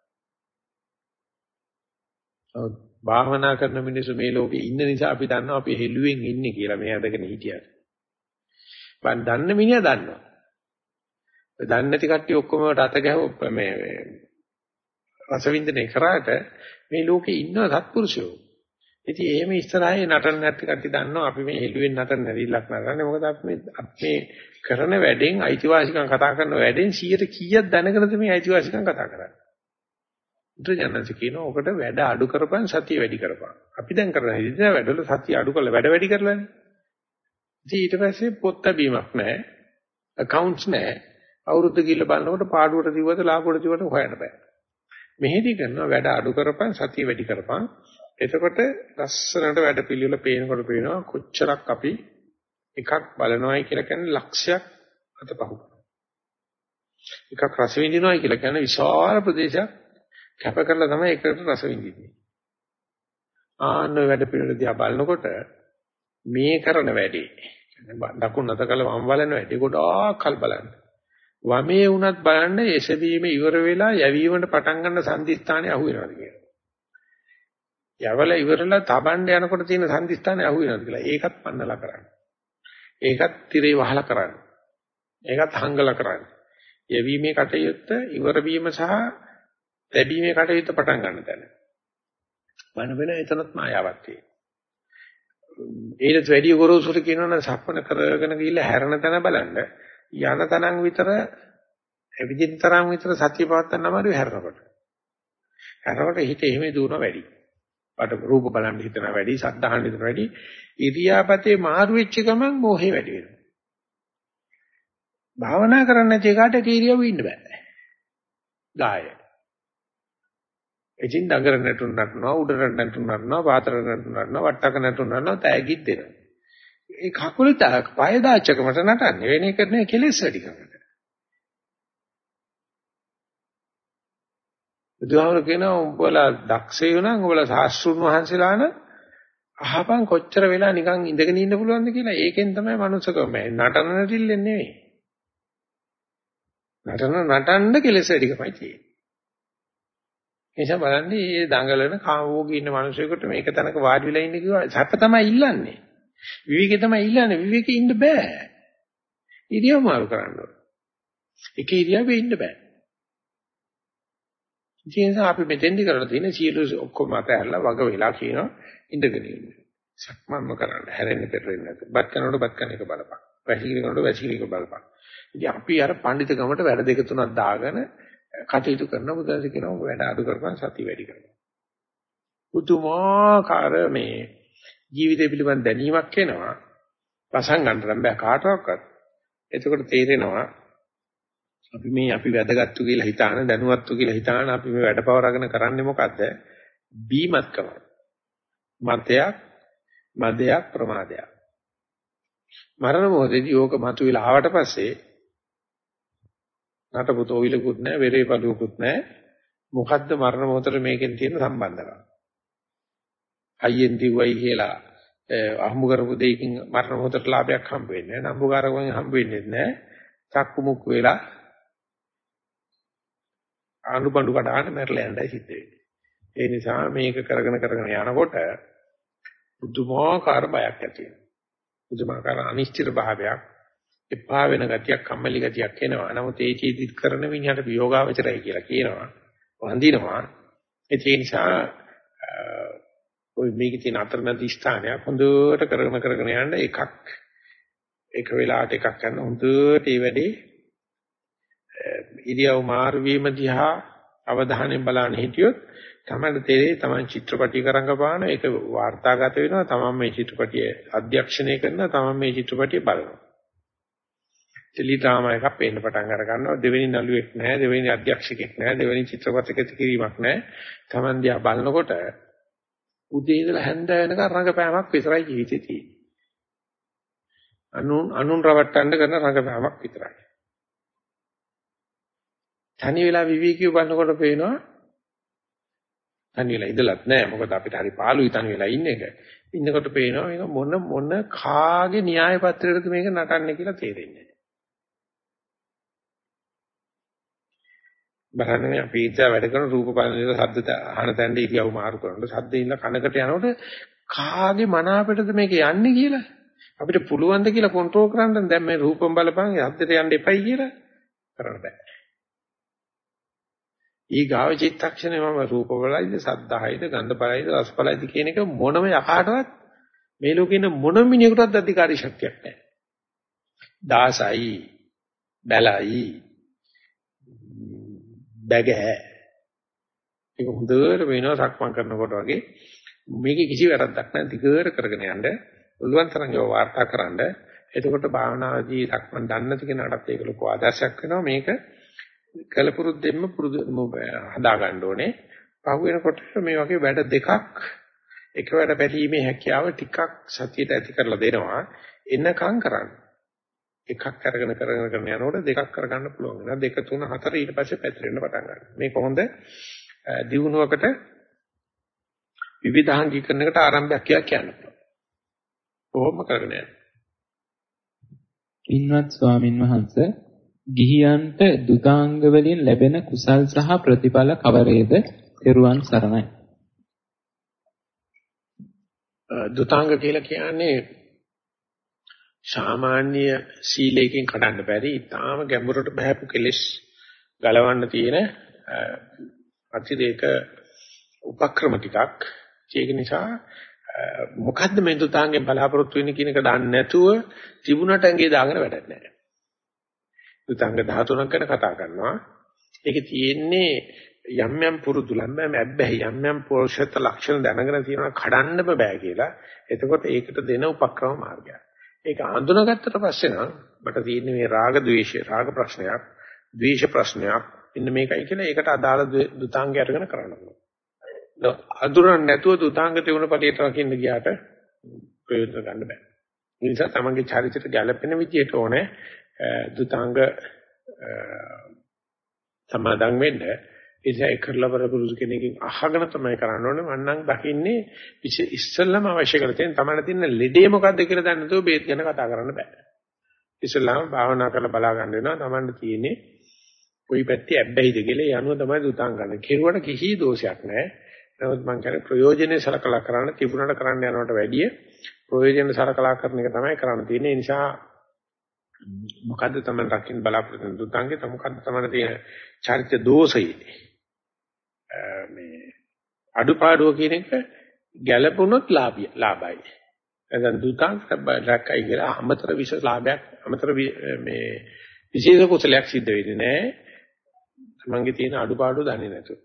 භාවනා කරන මිනිස්සු මේ ලෝකේ ඉන්න නිසා අපි දන්නවා අපි හෙළුවෙන් ඉන්නේ කියලා මේ අදගෙන හිටියට. මම දන්න මිනිහා දන්නවා. දන්නේ නැති කට්ටිය ඔක්කොම රත ගැහුව මේ රසවින්දනය කරාට මේ ලෝකේ ඉන්න සත්පුරුෂයෝ. ඉතින් එහෙම ඉස්සරහේ නටන නැති කට්ටිය දන්නවා අපි මේ හෙළුවෙන් නටන නැරිලක් නටන්නේ මොකද අපි මේ අපේ කරන වැඩෙන් අයිතිවාසිකම් කතා කරන වැඩෙන් 100ට කීයක් දැනගෙනද මේ අයිතිවාසිකම් කතා කරන්නේ. බුදුජානක කියනවා ඔකට වැඩ අඩු කරපන් සතිය වැඩි කරපන්. අපි දැන් කරන ඉතින් වැඩවල සතිය අඩු කරලා වැඩ වැඩි කරලානේ. ඉතින් ඊට පස්සේ පොත් බැීමක් නැහැ. accounts නැහැ. අවුරුද්ද ගිහිල්ලා බලනකොට පාඩුවට දිව්වද ලාභුවට දිව්වද හොයන්න බෑ. මෙහෙදි කරනවා වැඩ අඩු කරපන් සතිය වැඩි කරපන්. එතකොට ලස්සනට වැඩ පිළිවෙල පේනකොට පේනවා කොච්චරක් අපි එකක් බලනවායි කියලා කියන්නේ ලක්ෂයක් අතපහු එකක් රස විඳිනවායි කියලා කියන්නේ විශාල ප්‍රදේශයක් කැප කරලා තමයි එකට රස විඳින්නේ. ආන්න වැඩ පිළිවෙල දිහා බලනකොට මේ කරන වැඩේ දකුණු අත කළ වම් බලන වැඩේ ගොඩාක් කල් බලන්න. වමේ වුණත් බලන්න එසවීම ඉවර වෙලා යැවීමට පටන් ගන්න සංදිස්ථානේ අහු වෙනවද කියලා. යවල ඉවරලා තබන්න යනකොට තියෙන සංදිස්ථානේ අහු වෙනවද කියලා. ඒකත් පන්නලා කරන්න. ඒකත් tire වහලා කරන්න. ඒකත් හංගලා කරන්න. යැවීමේ කටයුත්ත ඉවර වීම සහ ලැබීමේ කටයුත්ත පටන් ගන්න තැන. වන වෙන එතනත් මායාවක් තියෙනවා. ඊට වැඩි ගොරෝසුට කියනවනම් සක්මන කරගෙන ගිහිල්ලා හැරෙන තැන බලන්න යන තනන් විතර එවිදින් තරම් විතර සතිය පවත්වන්න අමාරු හැරෙනකොට. හැරෙනකොට හිත එහෙම දුවන වැඩි. බඩ රූප බලන්න හිතන වැඩි, සද්ධාහන් හිතන වැඩි, ඉරියාපතේ මාරු වෙච්ච ගමන් මෝහේ වැඩි වෙනවා. භාවනා කරන්න නැති එකට කීරියව ඉන්න බෑ. ගාය. එචින් දඟර නැටුම් නටනවා, උඩරට නැටුම් නටනවා, පාතර නැටුම් නටනවා, වට්ටක නැටුම් නටනවා, තෑගිත් දෙනවා. ඒ කකුල පය දාච්චකමට නටන්නේ වෙන එක නෙවෙයි කෙලෙස් වැඩිකමට. බුදුහාමර කියනවා උඹලා දක්ෂයෝ නම් උඹලා සාස්ෘණ වහන්සේලා නම් අහපන් කොච්චර වෙලා නිකන් ඉඳගෙන ඉන්න පුළුවන්ද කියලා ඒකෙන් තමයි මනුස්සකම මේ නටන නටිල්ලෙන් නෙවෙයි. නටන නටන්න කෙලෙස් වැඩිකමයි තියෙන්නේ. එනිසා බලන්න මේ දඟලන කාමෝගී ඉන්න මිනිසෙකුට මේක තනක වාඩි වෙලා ඉන්න කිව්වා සැප තමයි ඉල්ලන්නේ. විවේකේ තමයි ඉල්ලන්නේ විවේකේ ඉන්න බෑ. ඉරියව් මාරු කරන්න ඕන. එක ඉරියව්වේ ඉන්න බෑ. ඒ නිසා අපි මෙතෙන්දි කරලා තියෙන සියලු ඔක්කොම අතහැරලා වග වෙලා කියනවා ඉඳගෙන ඉන්න. සක්මන්ම කරන්න හැරෙන්න පෙරෙන්න නැත. බත් කරනකොට බත් කන එක බලපන්. වැසිකිලි කරනකොට වැසිකිලි එක බලපන්. ඉතින් අපි අර පඬිතුකමට වැඩ දෙක තුනක් දාගෙන කටයුතු කරන බුදුන්සේ කියනවා වැඩ අඩු කරපන් සතිය වැඩි කරපන්. පුදුමාකාර මේ ජීවිතය පිළිබඳ දැනීමක් එනවා. රසං ගන්න බෑ කාටවත්. එතකොට තේරෙනවා අපි මේ අපි වැදගත්තු කියලා හිතාන දැනුවත්තු කියලා හිතාන අපි මේ වැඩපවරගෙන කරන්නේ මොකද්ද? බීමත්කම. මතයක්, මදයක්, ප්‍රමාදයක්. මරණ මොහොතේදී ඕක මතුවලා ආවට පස්සේ නටපුතෝ විලකුත් නැහැ, වෙරේ පළුවකුත් නැහැ. මොකද්ද මරණ මොහොතට මේකෙන් තියෙන සම්බන්ධකම? හයියෙන් දිව්වයි කියලා අහමු කරපු දෙයකින් මරණ මොහොතට ලාභයක් හම්බ වෙන්නේ නැහැ. නම්බුකාරකෙන් හම්බ වෙන්නේ නැහැ. චක්කු මුක් වෙලා ආනුබඬු කඩාන මැරලා යන්නයි සිද්ධ වෙන්නේ. ඒ නිසා මේක කරගෙන කරගෙන යනකොට බුදුමාකාර බයක් ඇති වෙනවා. බුදුමාකාර අනිශ්චිත භාවයක් එපා වෙන ගතියක් කම්මැලි ගතියක් එනවා. නමුත් ඒ චීතිත් කරන මිනිහට විയോഗාවචරයි කියලා කියනවා. වඳිනවා. ඒ නිසා ඔය මේකේ තියෙන අතරමැදි ස්ථානයක් හොඳට කරගෙන කරගෙන යන්න එකක්. එක වෙලාවට එකක් කරන හොඳට ඒ වැඩේ ඉරියව් මාරු වීම දිහා අවධානයෙන් බලන්න හිටියොත් තමයි තේරෙයි තමයි චිත්‍රපටි කරංගපාන ඒක වාර්තාගත වෙනවා තමයි මේ චිත්‍රපටිය අධ්‍යක්ෂණය කරනවා තමයි මේ චිත්‍රපටිය බලනවා. ටෙලි ඩ්‍රාමා එකක් පේන්න පටන් අර ගන්නවා. දෙවෙනි නළුවෙක් නැහැ දෙවෙනි අධ්‍යක්ෂකෙක් නැහැ දෙවෙනි චිත්‍රපටයක කිරීමක් නැහැ. Taman දිහා බලනකොට උදේ ඉඳලා හැන්ද වෙනකන් රංගපෑමක් විතරයි ජීවිතේ තියෙන්නේ. අනුන් අනුන් රවට්ටන්න කරන රංගපෑමක් විතරයි. තනි වෙලා විවිකීව බලනකොට පේනවා තනි වෙලා ඉඳලත් නැහැ මොකද අපිට හරි පාළුයි තනි වෙලා ඉන්න එක. ඉන්නකොට පේනවා මේක මොන මොන කාගේ න්‍යාය පත්‍රයකද මේක නටන්නේ කියලා තේරෙන්නේ බලන්න අපි ඉඳලා වැඩ කරන රූප බලන ශබ්ද අහන තැනදී ඉරියව් මාරු කරනකොට ශබ්දේ ඉන්න කනකට යනකොට කාගේ මන අපිටද මේක යන්නේ කියලා අපිට පුළුවන් ද කියලා කන්ට්‍රෝල් කරන්න දැන් මේ රූපම් බලපන් ශබ්දට යන්න එපයි කියලා කරන්න බෑ. ඊ ගාව චිත්තක්ෂණය මම රූප බලයිද සද්ධායිද ගන්ධ බලයිද රස බලයිද කියන එක මොනම යකාටවත් මේ ලෝකේ ඉන්න මොන මිනිහෙකුටවත් අධිකාරී ශක්තියක් නැහැ. දාසයි බැලයි බැගෑ. ඒක හොඳට වෙනවා සක්මන් කරනකොට වගේ මේකේ කිසි වැරද්දක් නැහැ දිගට කරගෙන යන්න පුළුවන් තරම් ඒව වාර්තා කරන්න. එතකොට භාවනාදී සක්මන් දන්නේ නැති කෙනාටත් ඒක ලොකු ආදර්ශයක් වෙනවා මේක කලපුරුද්දෙන්ම පුරුදු හදා ගන්න ඕනේ. පහු වෙනකොට මේ වගේ වැඩ දෙකක් එකවර බැලීමේ හැකියාව ටිකක් සතියට ඇති කරලා දෙනවා. එනකම් කරන්න. එකක් අරගෙන කරගෙන කරගෙන යනකොට දෙකක් කරගන්න පුළුවන් වෙනවා. දෙක තුන හතර ඊට පස්සේ පැතිරෙන්න පටන් ගන්නවා. මේක හොඳ දියුණුවකට විවිධාංගීකරණයකට ආරම්භයක් කියලා කියන්න පුළුවන්. කොහොම කරගෙන යන්න. ඉන්වත් ස්වාමින් වහන්සේ ගිහියන්ට දුතාංග වලින් ලැබෙන කුසල් සහ ප්‍රතිඵල කවරේද? පෙරුවන් සරණයි. දුතාංග කියලා කියන්නේ සාමාන්‍ය සීලයෙන් කඩන්න බැරි ඊටාම ගැඹුරට බහැපු කෙලෙස් ගලවන්න තියෙන අතිරේක උපක්‍රම ටිකක් ඒක නිසා මොකද්ද මේ දුතාංගෙන් බලාපොරොත්තු වෙන්නේ කියන එක දන්නේ නැතුව තිබුණට ඇඟේ දාගෙන වැඩක් නැහැ. දුතාංග 13ක් ගැන කතා කරනවා. ඒකේ තියෙන්නේ යම් යම් පුරුදු ලම්බෑම ඇබ්බැහි යම් යම් පෞරුෂත්ව ලක්ෂණ දැනගෙන තියෙනවා කඩන්න බෑ කියලා. එතකොට ඒකට දෙන උපක්‍රම මාර්ගයක්. ඒක හඳුනාගත්තට පස්සේ නම් මට තියෙන මේ රාග ద్వේෂය රාග ප්‍රශ්නයක්, ద్వේෂ ප්‍රශ්නයක් ඉන්න මේකයි කියලා ඒකට අදාළ දුතාංගය අරගෙන කරන්න ඕනේ. අඳුරන්නේ නැතුව දුතාංග තිබුණ පැටියට රකින්න ගියාට ප්‍රයෝජන ගන්න බෑ. ඒ නිසා තමන්ගේ චරිතයට ගැළපෙන විදියට ඕනේ දුතාංග සමාදන් වෙන්න. එනිසා ඒ කරලා වර පුරුදු කෙනකින් අහගෙන තමයි කරන්න ඕනේ. මම නම් දකින්නේ ඉස්සෙල්ලම අවශ්‍ය කරලා තියෙන තමයි තියෙන ලෙඩේ මොකද්ද කියලා දන්නේ නැතුව බේත් ගැන කතා කරන්න බෑ. ඉස්සෙල්ලාම භාවනා කරලා බලා ගන්න වෙනවා. Tamanne තියෙන්නේ කොයි පැත්තේ ඇබ්බැහිද කියලා ඒ අනුව තමයි දුතාං ගන්න. කෙරුවට කිසි දෝෂයක් නැහැ. නමුත් මම කියන්නේ ප්‍රයෝජනේ සලකලා කරන්න තිබුණාට කරන්න යනවට වැඩිය ප්‍රයෝජන සලකලා කරන එක තමයි කරන්න තියෙන්නේ. ඒ නිසා මොකද්ද තමයි රකින්න බලාපොරොත්තු වෙන දුතාංගේ තම මොකද්ද තමයි තියෙන චරිත දෝෂය මේ අඩුපාඩුව කියන එක ගැළපුණොත් ලාභය ලාභයි. එතන දුතාංග රැකයි කියලා අමතර විශේෂ ලාභයක් අමතර මේ විශේෂ කුසලයක් සිද්ධ වෙන්නේ නැහැ. තමන්ගේ තියෙන අඩුපාඩු දන්නේ නැතුව.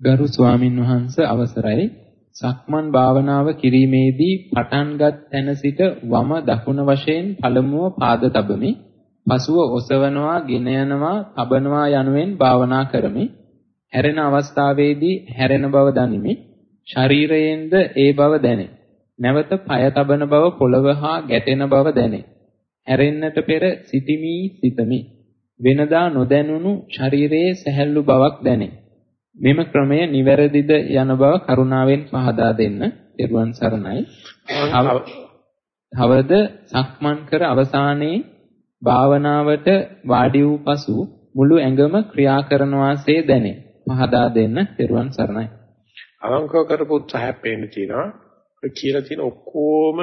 ගරු ස්වාමින් වහන්සේ අවසරයි සක්මන් භාවනාව කිරීමේදී පටන්ගත් තැන සිට වම දකුණ වශයෙන් පළමුව පාද තබමි පසුව ඔසවනවා, ගෙන යනවා, තබනවා යනුවෙන් භාවනා කරමි. හැරෙන අවස්ථාවේදී හැරෙන බව දනිමි. ශරීරයෙන්ද ඒ බව දැනේ. නැවත পায় තබන බව පොළව හා ගැටෙන බව දැනේ. හැරෙන්නට පෙර සිටිමි සිතමි. වෙනදා නොදැනුණු ශරීරයේ සැහැල්ලු බවක් දැනේ. මෙම ක්‍රමය නිවැරදිද යන බව කරුණාවෙන් පහදා දෙන්න. ත්වන් සරණයි. තවද සක්මන් කර අවසානයේ භාවනාවට වාඩි වූ පසු මුළු ඇඟම ක්‍රියා කරන වාසේ දැනේ. පහදා දෙන්න ත්වන් සරණයි. අවංකව කරපු උත්සාහයක් පේන්න තියෙනවා. ඔය කියලා තියෙන ඔක්කොම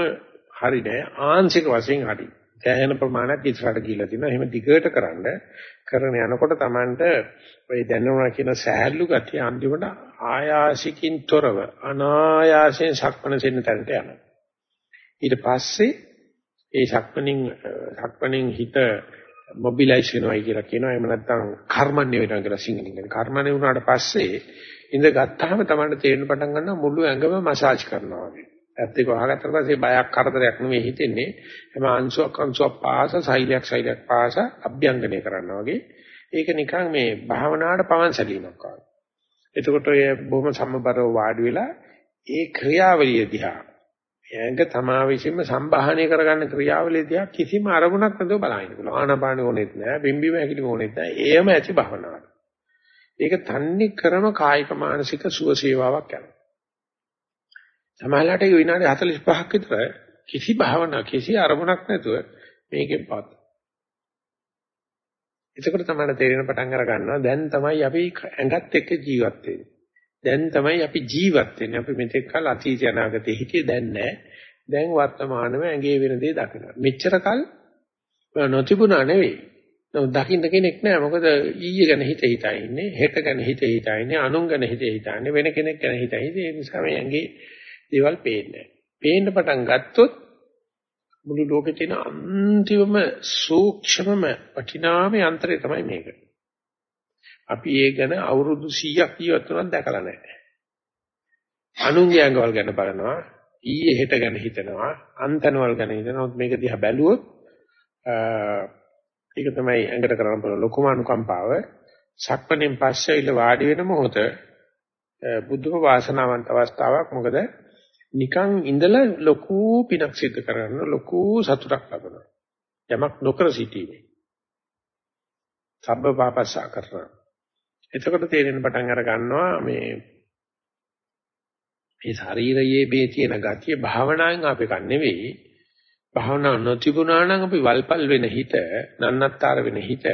හරි නෑ ආංශික වශයෙන් හරි. දැහැෙන ප්‍රමාණයක් ඉස්සරහට ගිහිල්ලා තියෙනවා. එහෙම දිගට කරන්න කරන යනකොට Tamanට ඔය දැනුණා කියන සහැල්ලු ගතිය අන්තිමට ආයාසිකින් තොරව අනායාසයෙන් සක්මන සෙන්න තැනට යනවා. ඊට පස්සේ ඒ සක්මනින් සක්මනින් හිත මොබිලයිස් වෙනවා කියලා කියනවා. එහෙම නැත්නම් කර්මන්නේ වෙනවා කියලා සිංහලෙන් කියනවා. කර්මන්නේ වුණාට පස්සේ ඉඳ ගත්තාම තමයි තේරෙන්න පටන් ගන්නවා මුළු ඇඟම මසාජ් කරනවා වගේ. ඇත්ත ඒක වහගත්තට පස්සේ බයක් කරදරයක් නෙමෙයි හිතෙන්නේ. හැම අංශුවක් අංශුවක් පාස සෛලයක් සෛලයක් පාස අභ්‍යංගනය කරනවා වගේ. ඒක නිකන් මේ භාවනාවට පවන් සැලීමක් වගේ. එතකොට ඔය බොහොම සම්බරව වාඩි වෙලා ඒ ක්‍රියාවලිය දිහා එයඟ තමා විසින්ම සම්බාහනය කරගන්න ක්‍රියාවලිය දිහා කිසිම අරමුණක් නැතුව බලන්න පුළුවන්. ආනාපානෙ ඕනෙත් නෑ, බිම්බිම හැකිලිම ඕනෙත් නෑ. ඒම ඇති භාවනාවක්. ඒක තන්නේ කරම කායික මානසික සුව සේවාවක් යනවා. සමහරවිට ඒ විනාඩි 45ක් විතර කිසි භාවනා කිසි අරමුණක් නැතුව මේකෙන් පාත. එතකොට තමයි තේරෙන පටන් අර ගන්නවා දැන් තමයි අපි ඇඟත් එක්ක ජීවත් වෙන්නේ. දැන් තමයි අපි ජීවත් වෙන්නේ. අපි මෙතෙක් කල අතීත අනාගතේ හිටියේ දැන් නැහැ. දැන් වර්තමානම ඇඟේ වෙන දේ දකිනවා. මෙච්චර කල් නොතිබුණා නෙවෙයි. නමුත් දකින්න කෙනෙක් නැහැ. මොකද ඊයේ ගැන හිත හිතා ඉන්නේ, හෙට ගැන හිත හිතා ඉන්නේ, අනුන් ගැන හිත හිතා ඉන්නේ, වෙන කෙනෙක් ගැන හිතා ඉන්නේ. ඒ නිසා මේ ඇඟේ දේවල් පේන්නේ පේන්න පටන් ගත්තොත් මුළු ලෝකේ තියෙන අන්තිමම සූක්ෂමම වටිනාම යන්ත්‍රය තමයි මේක. අපි ඒ ගැන අවුරුදු 100ක් ජීවත් වුණත් දැකලා නැහැ. අනුන්ගේ අංගවල ගැන බලනවා, ඊයේ හෙට ගැන හිතනවා, අන්තනවල් ගැන හිතනවා. මේක දිහා බැලුවොත් ඒක තමයි ඇඟට කරන්න පුළුවන් ලොකුම අනුකම්පාව. සක්මණෙන් පස්සේ ඉල වාඩි වෙන මොහොත බුද්ධම වාසනාවන්ත අවස්ථාවක්. මොකද නිකන් ඉඳලා ලොකු පිනක් සිද්ධ කරගන්න ලොකු සතුටක් ලබනවා. යමක් නොකර සිටීමේ. සබ්බ පාපස්සා කරනවා. එතකොට තේරෙන පටන් අර ගන්නවා මේ මේ ශරීරයේ මේ තියෙන ගතිය භාවනාවෙන් අපේ කන් නෙවෙයි. භාවනා නොතිබුණා නම් අපි වල්පල් වෙන හිත නන්නත්තර වෙන හිත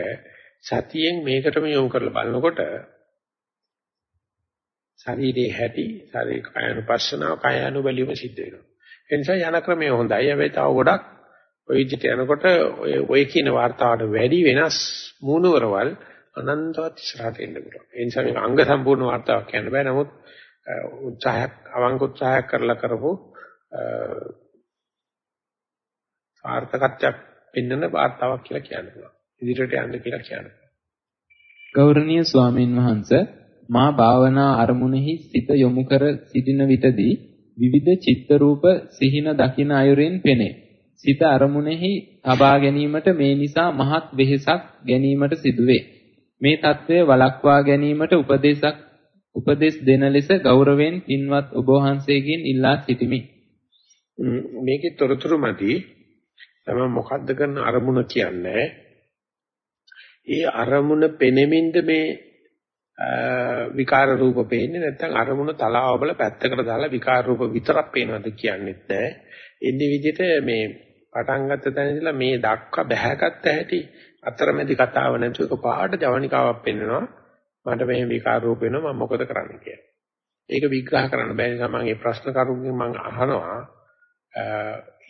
සතියෙන් මේකටම යොමු කරලා බලනකොට ශරීරයේ හැටි ශරීර කායනුපස්සනාව කායනුබැලීම සිද්ධ වෙනවා. ඒ නිසා යන ක්‍රමය හොඳයි. හැබැයි තව ගොඩක් ඔය විදිහට යනකොට ඔය ඔය කියන වார்த்தාවට වැඩි වෙනස් මූණවරවල් අනන්තවත් ඉස්සරහට එන්න පුළුවන්. ඒ නිසා මේක අංග සම්පූර්ණ වார்த்தාවක් කියන්න බෑ. නමුත් උත්සාහයක් අවංක උත්සාහයක් කරලා කරපො සාර්ථකත්වයක් පෙන්වන වார்த்தාවක් කියලා කියන්න පුළුවන්. ඉදිරියට යන්න කියලා කියන්න. ගෞරවනීය ස්වාමින් වහන්සේ මා භාවනා අරමුණෙහි සිත යොමු කර සිටින විටදී විවිධ චිත්ත රූප සිහින දකින අයුරින් පෙනේ. සිත අරමුණෙහි තබා ගැනීමට මේ නිසා මහත් වෙහෙසක් ගැනීමට සිදුවේ. මේ తත්වය වළක්වා ගැනීමට උපදේශක් උපදේශ දෙන ලෙස ගෞරවයෙන් පින්වත් ඔබ වහන්සේගෙන් ඉල්ලා සිටිමි. මේකේ තොරතුරු මැදි තම මොකද්ද කරන අරමුණ කියන්නේ? ඒ අරමුණ පෙනෙමින්ද මේ විකාර රූප පේන්නේ නැත්නම් අරමුණ තලාවබල පැත්තකට දාලා විකාර රූප විතරක් පේනවද කියන්නේත් නැහැ. එන්නේ විදිහට මේ පටන් ගත්ත තැන ඉඳලා මේ දක්වා බැහැගත්ත හැටි අතරමැදි කතාව නැතුව එක පහට ජවනිකාවක් පෙන්වනවා. මට මේ විකාර රූප වෙනවා මම මොකද කරන්න කියලා. ඒක විග්‍රහ කරන්න බැරි නිසා මම මේ ප්‍රශ්න කරුගෙන් මම අහනවා.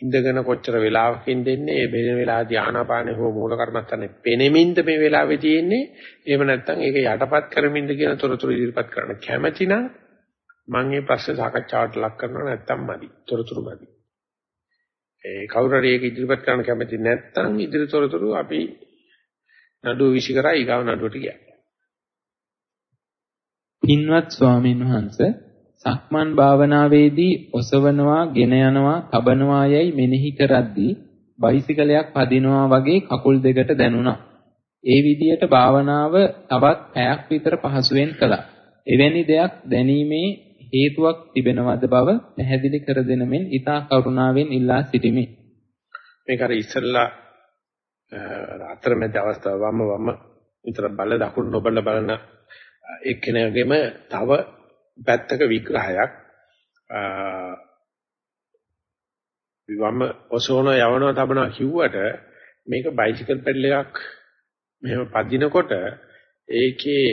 ඉඳගෙන කොච්චර වෙලාවකින් දෙන්නේ? මේ බෙන වෙලාවදී ආනාපානේ හෝ මූල කර්මත්තන්නේ පෙනෙමින්ද මේ වෙලාවේ තියෙන්නේ? එහෙම නැත්නම් ඒක යටපත් කරමින්ද කියන තොරතුරු ඉදිරිපත් කරන්න කැමැති නම් මම මේ ප්‍රශ්න සාකච්ඡාවට ලක් කරනවා නැත්නම් මදි. තොරතුරු මදි. ඒ කවුරු හරි ඒක ඉදිරිපත් කරන්න කැමැති නැත්නම් ඉදිරි තොරතුරු අපි නඩුව විසි කරා ඊගාව නඩුවට ගියා. පින්වත් ස්වාමීන් වහන්සේ සක්මන් භාවනාවේදී ඔසවනවා, ගෙන යනවා, තබනවා යයි මෙනෙහි කරද්දී බයිසිකලයක් පදිනවා වගේ කකුල් දෙකට දැනුණා. ඒ විදියට භාවනාව තවත් පැයක් විතර පහසුවෙන් කළා. එවැනි දෙයක් දැනීමේ හේතුවක් තිබෙනවද බව පැහැදිලි කර දෙන මෙන් ඊතා කරුණාවෙන් ඉල්ලා සිටිමි. මේක අර ඉස්සල්ලා අතරමැද අවස්ථාව වම වම විතර බල දකුණු නොබල බලන එක්කෙනෙකුගේම තව පැත්තක විග්‍රහයක් විවම ඔසෝන යවනවා තබනවා කිව්වට මේක බයිසිකල් පෙඩල් එකක් මෙහෙම පදිනකොට ඒකේ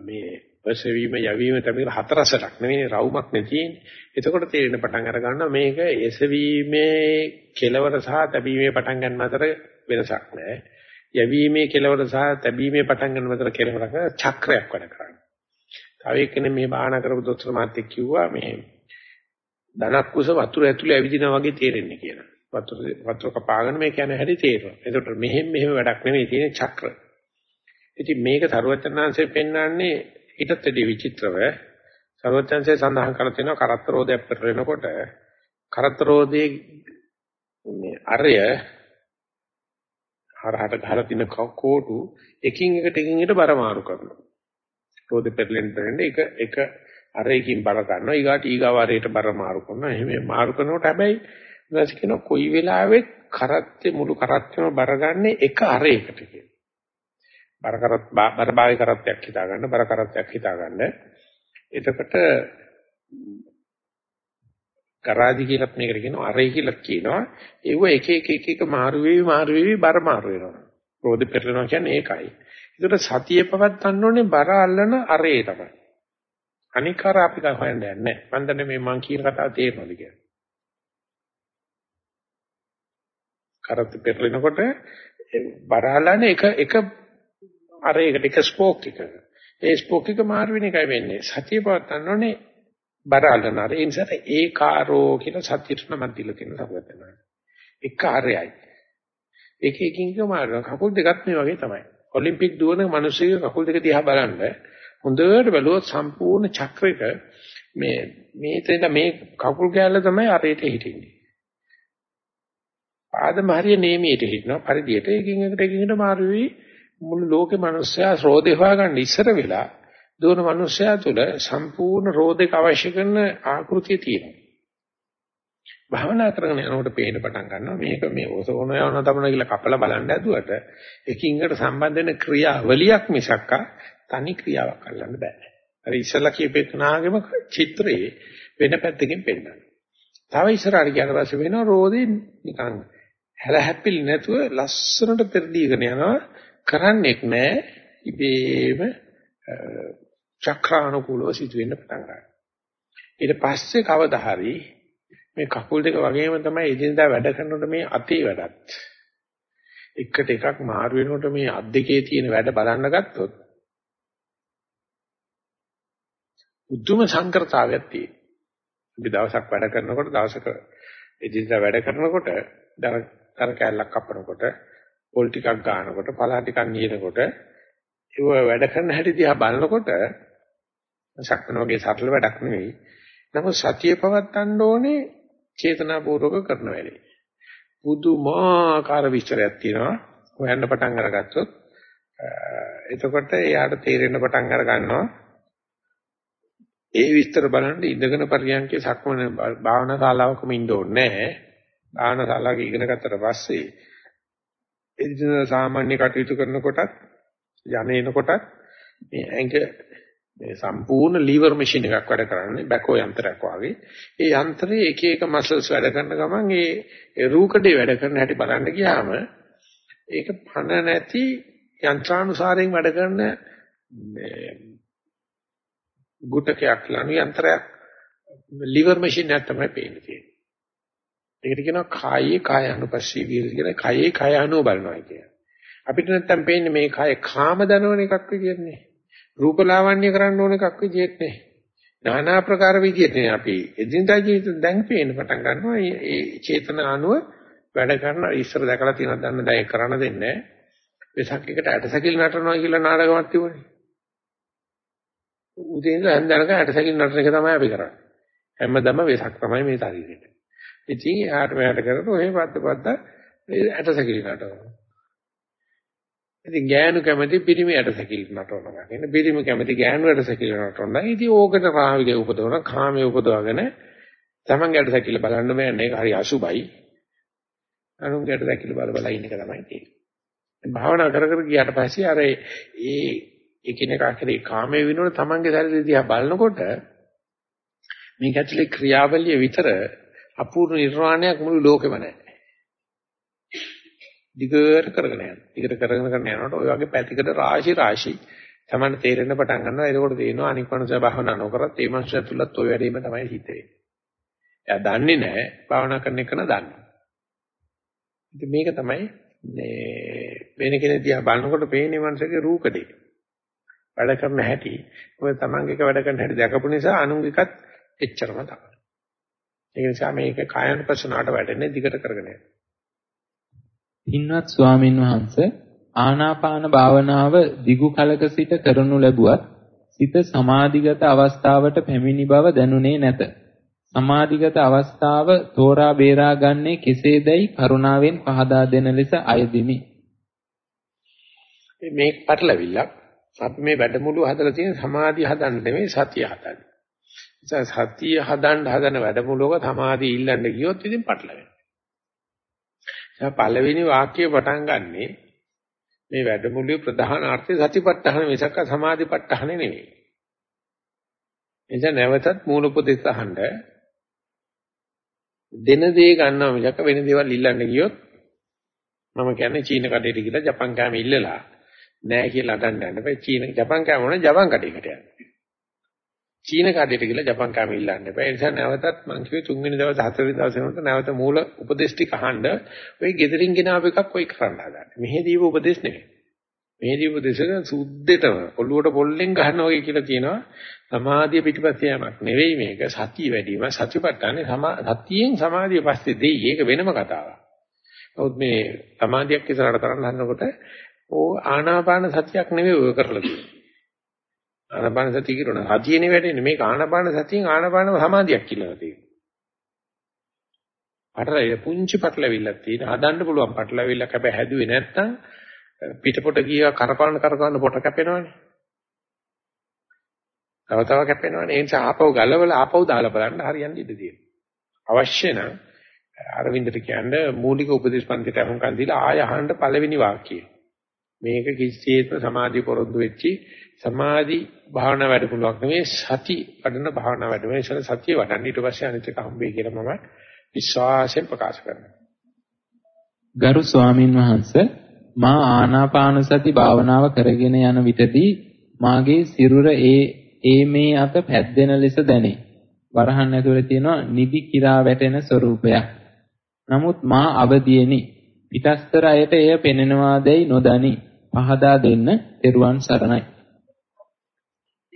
මේ වශවීම යවීම තමයි හතරසටක් නෙවෙයි රවුමක් නේ තියෙන්නේ. එතකොට තේරෙන පටන් අර ගන්නවා මේක එසවීමේ කෙලවර සහ තැබීමේ පටන් ගන්න අතර වෙනසක් නැහැ. යැවීමේ කෙලවර සහ තැබීමේ පටන් ගන්න අතර කෙලවරක චක්‍රයක් වැඩ කරන්නේ. තව එක්කෙනෙක් මේ බාහනා කරපු දොස්තර මහත්තයෙක් කිව්වා මේ ධනක් කුස වතුර ඇතුලේ ඇවිදිනා වගේ තේරෙන්නේ කියලා. වතුර වතුර කපාගෙන මේ කියන හැටි තේරෙනවා. ඒකට මෙහෙම මෙහෙම වැඩක් නෙවෙයි තියෙන චක්‍ර. ඉතින් මේක සරුවචනාංශයෙන් පෙන්වන්නේ ඊටත් වැඩි විචිත්‍රව සරුවචනාංශය සඳහන් කරලා තියෙනවා කරත්තරෝදයක් පෙරලෙනකොට කරත්තරෝදේ මේ අරය හරහට ගහලා තියෙන කෝටු එකින් එකට එකින් එකට බර මාරු කරනවා. රෝදේ පෙරලෙන්න පෙරෙන්න එක එක අරයකින් බර ගන්නවා ඊගාට ඊගාව අරයට බර මාරු කරනවා. එහෙම මාරු කරනකොට හැබැයි ඊට කියන කොයි වෙලාවෙත් කරත්තේ මුළු කරත්තේම බර ගන්න එක අරයකට කියන. බර කරත් බර භාවී කරත්තයක් හිතා ගන්න බර කරත්තයක් හිතා ගන්න. එතකොට කරාදි කියලත් මේකට කියනවා අරයි කියලා කියනවා. ඒව එක එක එක එක මාරු වෙවි මාරු වෙවි බර මාරු වෙනවා. රෝද පෙරලනවා කියන්නේ ඒකයි. ඒකට සතිය පවත්වන්න ඕනේ බර අල්ලන අරේ තමයි. අනික අර අපි හොයන්න යන්නේ නැහැ. මම දන්නේ මේ මං කියන කතාව තේරෙනවද කියලා. කරත් පෙරලෙනකොට බරහලන්නේ එක එක අර එකට එක ස්පෝක් එක. ඒ ස්පෝක් එක මාරු වෙන එකයි වෙන්නේ. සතිය පවත්වන්න ඕනේ බරහලන අර ඒ නිසා ඒකාරෝ කියලා සතියට නමක් දීලා තියෙන සබතනවා. ඒකාරයයි. එක එකින් එක මාරු කකුල් දෙකත් මේ වගේ තමයි. ඔලිම්පික් දුවන මිනිස්සුගේ කකුල් දෙක දිහා බලන්න හොඳට බැලුවොත් සම්පූර්ණ චක්‍රයක මේ මේ තේන මේ කකුල් කැල්ල තමයි අරේට හිටින්නේ. පාදම හරිය නේමියට හිටිනවා පරිදියට එකින් එකට එකින් එකට මාරු වෙයි මුළු ලෝකේ මිනිස්සයා රෝදේ හොයාගන්න ඉස්සර වෙලා දුවන මිනිස්සයා තුළ සම්පූර්ණ රෝදේක අවශ්‍ය කරන ආකෘතිය තියෙනවා. භාවනා කරගෙන යනකොට පේන්න පටන් ගන්නවා මේක මේ ඔසවන යන තමන කියලා කපලා බලන්න ඇදුවට එකින් එකට සම්බන්ධ වෙන ක්‍රියාවලියක් මිසක් තනි ක්‍රියාවක් අල්ලන්න බෑ. අර ඉස්සලා කියපේකනාගෙම චිත්‍රයේ වෙන පැත්තකින් පෙන්නනවා. තව ඉස්සරහට ගියාට පස්සේ වෙනවා රෝදේ නිකන් හැල හැපිලි නැතුව ලස්සනට පෙරදීගෙන යනවා කරන්නේක් නැහැ ඉබේම චක්‍රානුකූලව සිදුවෙන්න පටන් ගන්නවා. ඊට පස්සේ කවදා හරි මේ කකුල් දෙක වගේම තමයි එදිනදා වැඩ කරනකොට මේ අතේ වැඩත්. එකට එකක් මාරු වෙනකොට මේ අත් දෙකේ තියෙන වැඩ බලන්න ගත්තොත් උතුම් සංකෘතාවයක් තියෙනවා. අපි දවසක් වැඩ කරනකොට දවසක එදිනදා වැඩ කරනකොට තර කැල්ලක් කපනකොට පොල් ටිකක් ගන්නකොට පලා ටිකක් නියනකොට ඒව වැඩ කරන හැටි දිහා බලනකොට සක්මන වගේ සරල වැඩක් නෙවෙයි. නමුත් සතිය පවත්වන්න ඕනේ චේතනාපූර්වක කරන වැඩේ. පුදුමාකාර විස්තරයක් තියෙනවා. හොයන්න පටන් අරගත්තොත් එතකොට එයාට තේරෙන්න පටන් අර ගන්නවා ඒ විස්තර බලන්න ඉඳගෙන පරියන්කේ සක්මන භාවනා ශාලාවකම ඉන්න ඕනේ නැහැ. භාවනා ශාලාවක ඉගෙන ගත්තට පස්සේ එදින සාමාන්‍ය කටයුතු කරනකොටත් යන්නේනකොටත් මේ ඇඟ මේ සම්පූර්ණ ලීවර් මැෂින් එකක් වැඩ කරන්නේ බැකෝ යන්ත්‍රයක් වගේ. ඒ යන්ත්‍රයේ එක එක මසල්ස් වැඩ කරන ගමන් ඒ රූකඩේ වැඩ කරන හැටි බලන්න ගියාම ඒක පණ නැති යන්ත්‍රානුසාරයෙන් වැඩ කරන මේ ගුටකයක් ලනු යන්ත්‍රයක් ලීවර් මැෂින් එකක් තමයි පේන්නේ. ඒකට කියනවා කායේ කාය අනුපස්සී විහෙර කියලා කායේ කාය අනුව බලනවා කියන්නේ. අපිට නැත්තම් පේන්නේ මේ කාය කාම දනවන එකක් විදියටනේ. රූපලාවන්‍ය කරන්න ඕන එකක් විදියට නේ. নানা ප්‍රකාර විදියට නේ අපි එදිනදා ජීවිතේ දැන් පේන්න පටන් ගන්නවා. ඒ චේතන අනුව වැඩ කරන ඉස්සර දැකලා තියෙනවද දන්න දැන් කරන්න දෙන්නේ නැහැ. වෙසක් එකට ඇටසැකිලි නටනවා කියලා නාටකමක් තිබුණේ. උදේ ඉඳලා හන්දනක ඇටසැකිලි නටන එක තමයි අපි කරන්නේ. හැමදම වෙසක් තමයි මේ ශරීරෙට. ඉතින් යාට මෙයාට කරලා ඔහෙ පද්ද පද්ද ඇටසැකිලි නටනවා. ඉතින් ගෑනු කැමති පිරිමි ඇටසැකිලි නටවනවා. කියන්නේ පිරිමි කැමති ගෑනු ඇටසැකිලි නටවනවා. ඉතින් ඕකට රාවිගේ උපදවන කාමයේ උපදවගෙන තමන්ගේ ඇටසැකිලි බලන්න බෑනේ. ඒක හරි අසුබයි. අනුන්ගේ ඇටසැකිලි බල බල ඉන්න එක තමයි තියෙන්නේ. භාවනා කර කර ගියාට පස්සේ අර ඒ එකිනෙකා කෙරේ කාමයේ විනෝඩ තමන්ගේ ශරීරය දිහා බලනකොට මේක ඇතුලේ ක්‍රියාවලිය විතර අපූර්ව නිර්වාණයක් මුළු ලෝකෙම නැහැ. දිගට කරගෙන යනවා. දිගට කරගෙන කරගෙන යනකොට ඔය වගේ පැතිකඩ රාශි රාශි තමයි තේරෙන්න පටන් ගන්නවා. එතකොට තේරෙනවා අනික් මනුස්සය භාවනා නොකරත් ඒ මනුස්සය තුලත් ඔය වැඩේම තමයි හිතේ. එයා දන්නේ නැහැ භාවනා කරන එක න දන්නේ. ඉතින් මේක තමයි මේ වෙන කෙනෙක් දිහා බලනකොට පේන්නේ මනුස්සයගේ රූකඩේ. වැඩ කරන හැටි. ඔය තමන්ගේක වැඩ කරන හැටි දැකපු නිසා අනුංගිකත් එච්චරම තමයි. ඒ නිසා මේක කායන ප්‍රශ්නාට වැඩෙන්නේ දිගට කරගෙන යන්න. පින්වත් ස්වාමින් වහන්සේ ආනාපාන භාවනාව දිගු කලක සිට කරනු ලැබුවත් සිත සමාධිගත අවස්ථාවට පැමිණි බව දැනුනේ නැත. සමාධිගත අවස්ථාව තෝරා බේරා ගන්නේ කෙසේදයි කරුණාවෙන් පහදා දෙන ලෙස අයදිමි. මේ පටලවිල්ලක් අපි මේ වැඩමුළු හදලා තියෙන සමාධිය හදන්න නෙමෙයි සතිය හදන්න. සතිය හදන්න හදන වැඩමුළුවක සමාධිය ඉල්ලන්න ගියොත් ඉතින් පටලවෙනවා. දැන් පළවෙනි වාක්‍යය පටන් ගන්නෙ මේ වැඩමුළුවේ ප්‍රධාන අර්ථය සතිපට්ඨාන මිසක සමාධිපට්ඨාන නෙවෙයි. එනිසා නැවතත් මූල උපදේශ අහන්න දෙන දේ ගන්නවා මිසක වෙන දේවල් ඉල්ලන්න ගියොත් මම කියන්නේ චීන කඩේට ගිහලා ජපන් කෑම ඉල්ලලා නෑ කියලා අඬන්න යන්න බෑ. චීන ජපන් කෑම ඕනේ ජපන් කඩේකට යන්න. චීන කඩේට ගිහලා ජපන් කෑම ඉල්ලන්න බෑ. ඒ නිසා නැවතත් මං කිව්වේ තුන්වෙනි දවස් හතරවෙනි දවස් වෙනකොට නැවත මූල උපදේශ ටික අහන්න ඔය gederin ගෙනාව එකක් ඔය කරන්න හදන්නේ. මෙහෙ දීප උපදේශ නෙමෙයි. මෙහෙ දීප උපදේශක සුද්ධෙටම ඔළුවට පොල්ලෙන් ගහනවා වගේ කියලා කියනවා. සමාධිය පිටිපස්සේ යamak නෙවෙයි මේක. සතිය වැඩිම සතිපට්ඨානේ සතියෙන් සමාධිය පස්සේ දෙයි. ඒක වෙනම කතාවක්. නමුත් මේ සමාධියක් ඉස්සරහට කරන්න හදනකොට ඕ ආනාපාන සතියක් නෙවෙයි ඔය කරලා තියෙන්නේ. ආනාපාන සතිය කියනවා සතියනේ වැඩෙන්නේ මේක ආනාපාන සතියෙන් ආනාපාන සමාධියක් කියලා තියෙනවා. පටලවිල්ල පුංචි පටලවිල්ලක් තියෙන හදන්න පුළුවන් පටලවිල්ලක් හැබැයි හැදුවේ නැත්නම් පිටපොට ගිය කරකවන කරකවන පොට කැපෙනවනේ. තව තව කැපෙනවනේ. ඒ නිසා ආපහු ගලවලා ආපහු දාලා බලන්න හරියන්නේ ඉඳ තියෙනවා. අවශ්‍ය නම් අරවින්දට කියන්නේ මූලික උපදේශ පන්තිට අහුම්කන් දීලා ආය අහන්න පළවෙනි වාක්‍යය. මේක කිසිසේත්ම සමාධිය පොරොන්දු වෙච්චි සමාධි භාවනා වැඩමුළුවක් නෙවෙයි සති වඩන භාවනා වැඩමුළුව. ඒ නිසා සතිය වඩන්න ඊට පස්සේ අනිත් එක හම්බෙයි කියලා මම විශ්වාසයෙන් ප්‍රකාශ කරනවා. ගරු ස්වාමින් වහන්සේ මා ආනාපාන සති භාවනාව කරගෙන යන විටදී මාගේ සිරුර ඒ ඒ මේ අත පැද්දෙන ලෙස දැනේ. වරහන් ඇතුලේ තියෙනවා නිදි කිරා වැටෙන ස්වરૂපයක්. නමුත් මා අවදියෙනි. පිටස්තර අයට එය පෙනෙනවාදැයි නොදනි. පහදා දෙන්න තෙරුවන් සරණයි.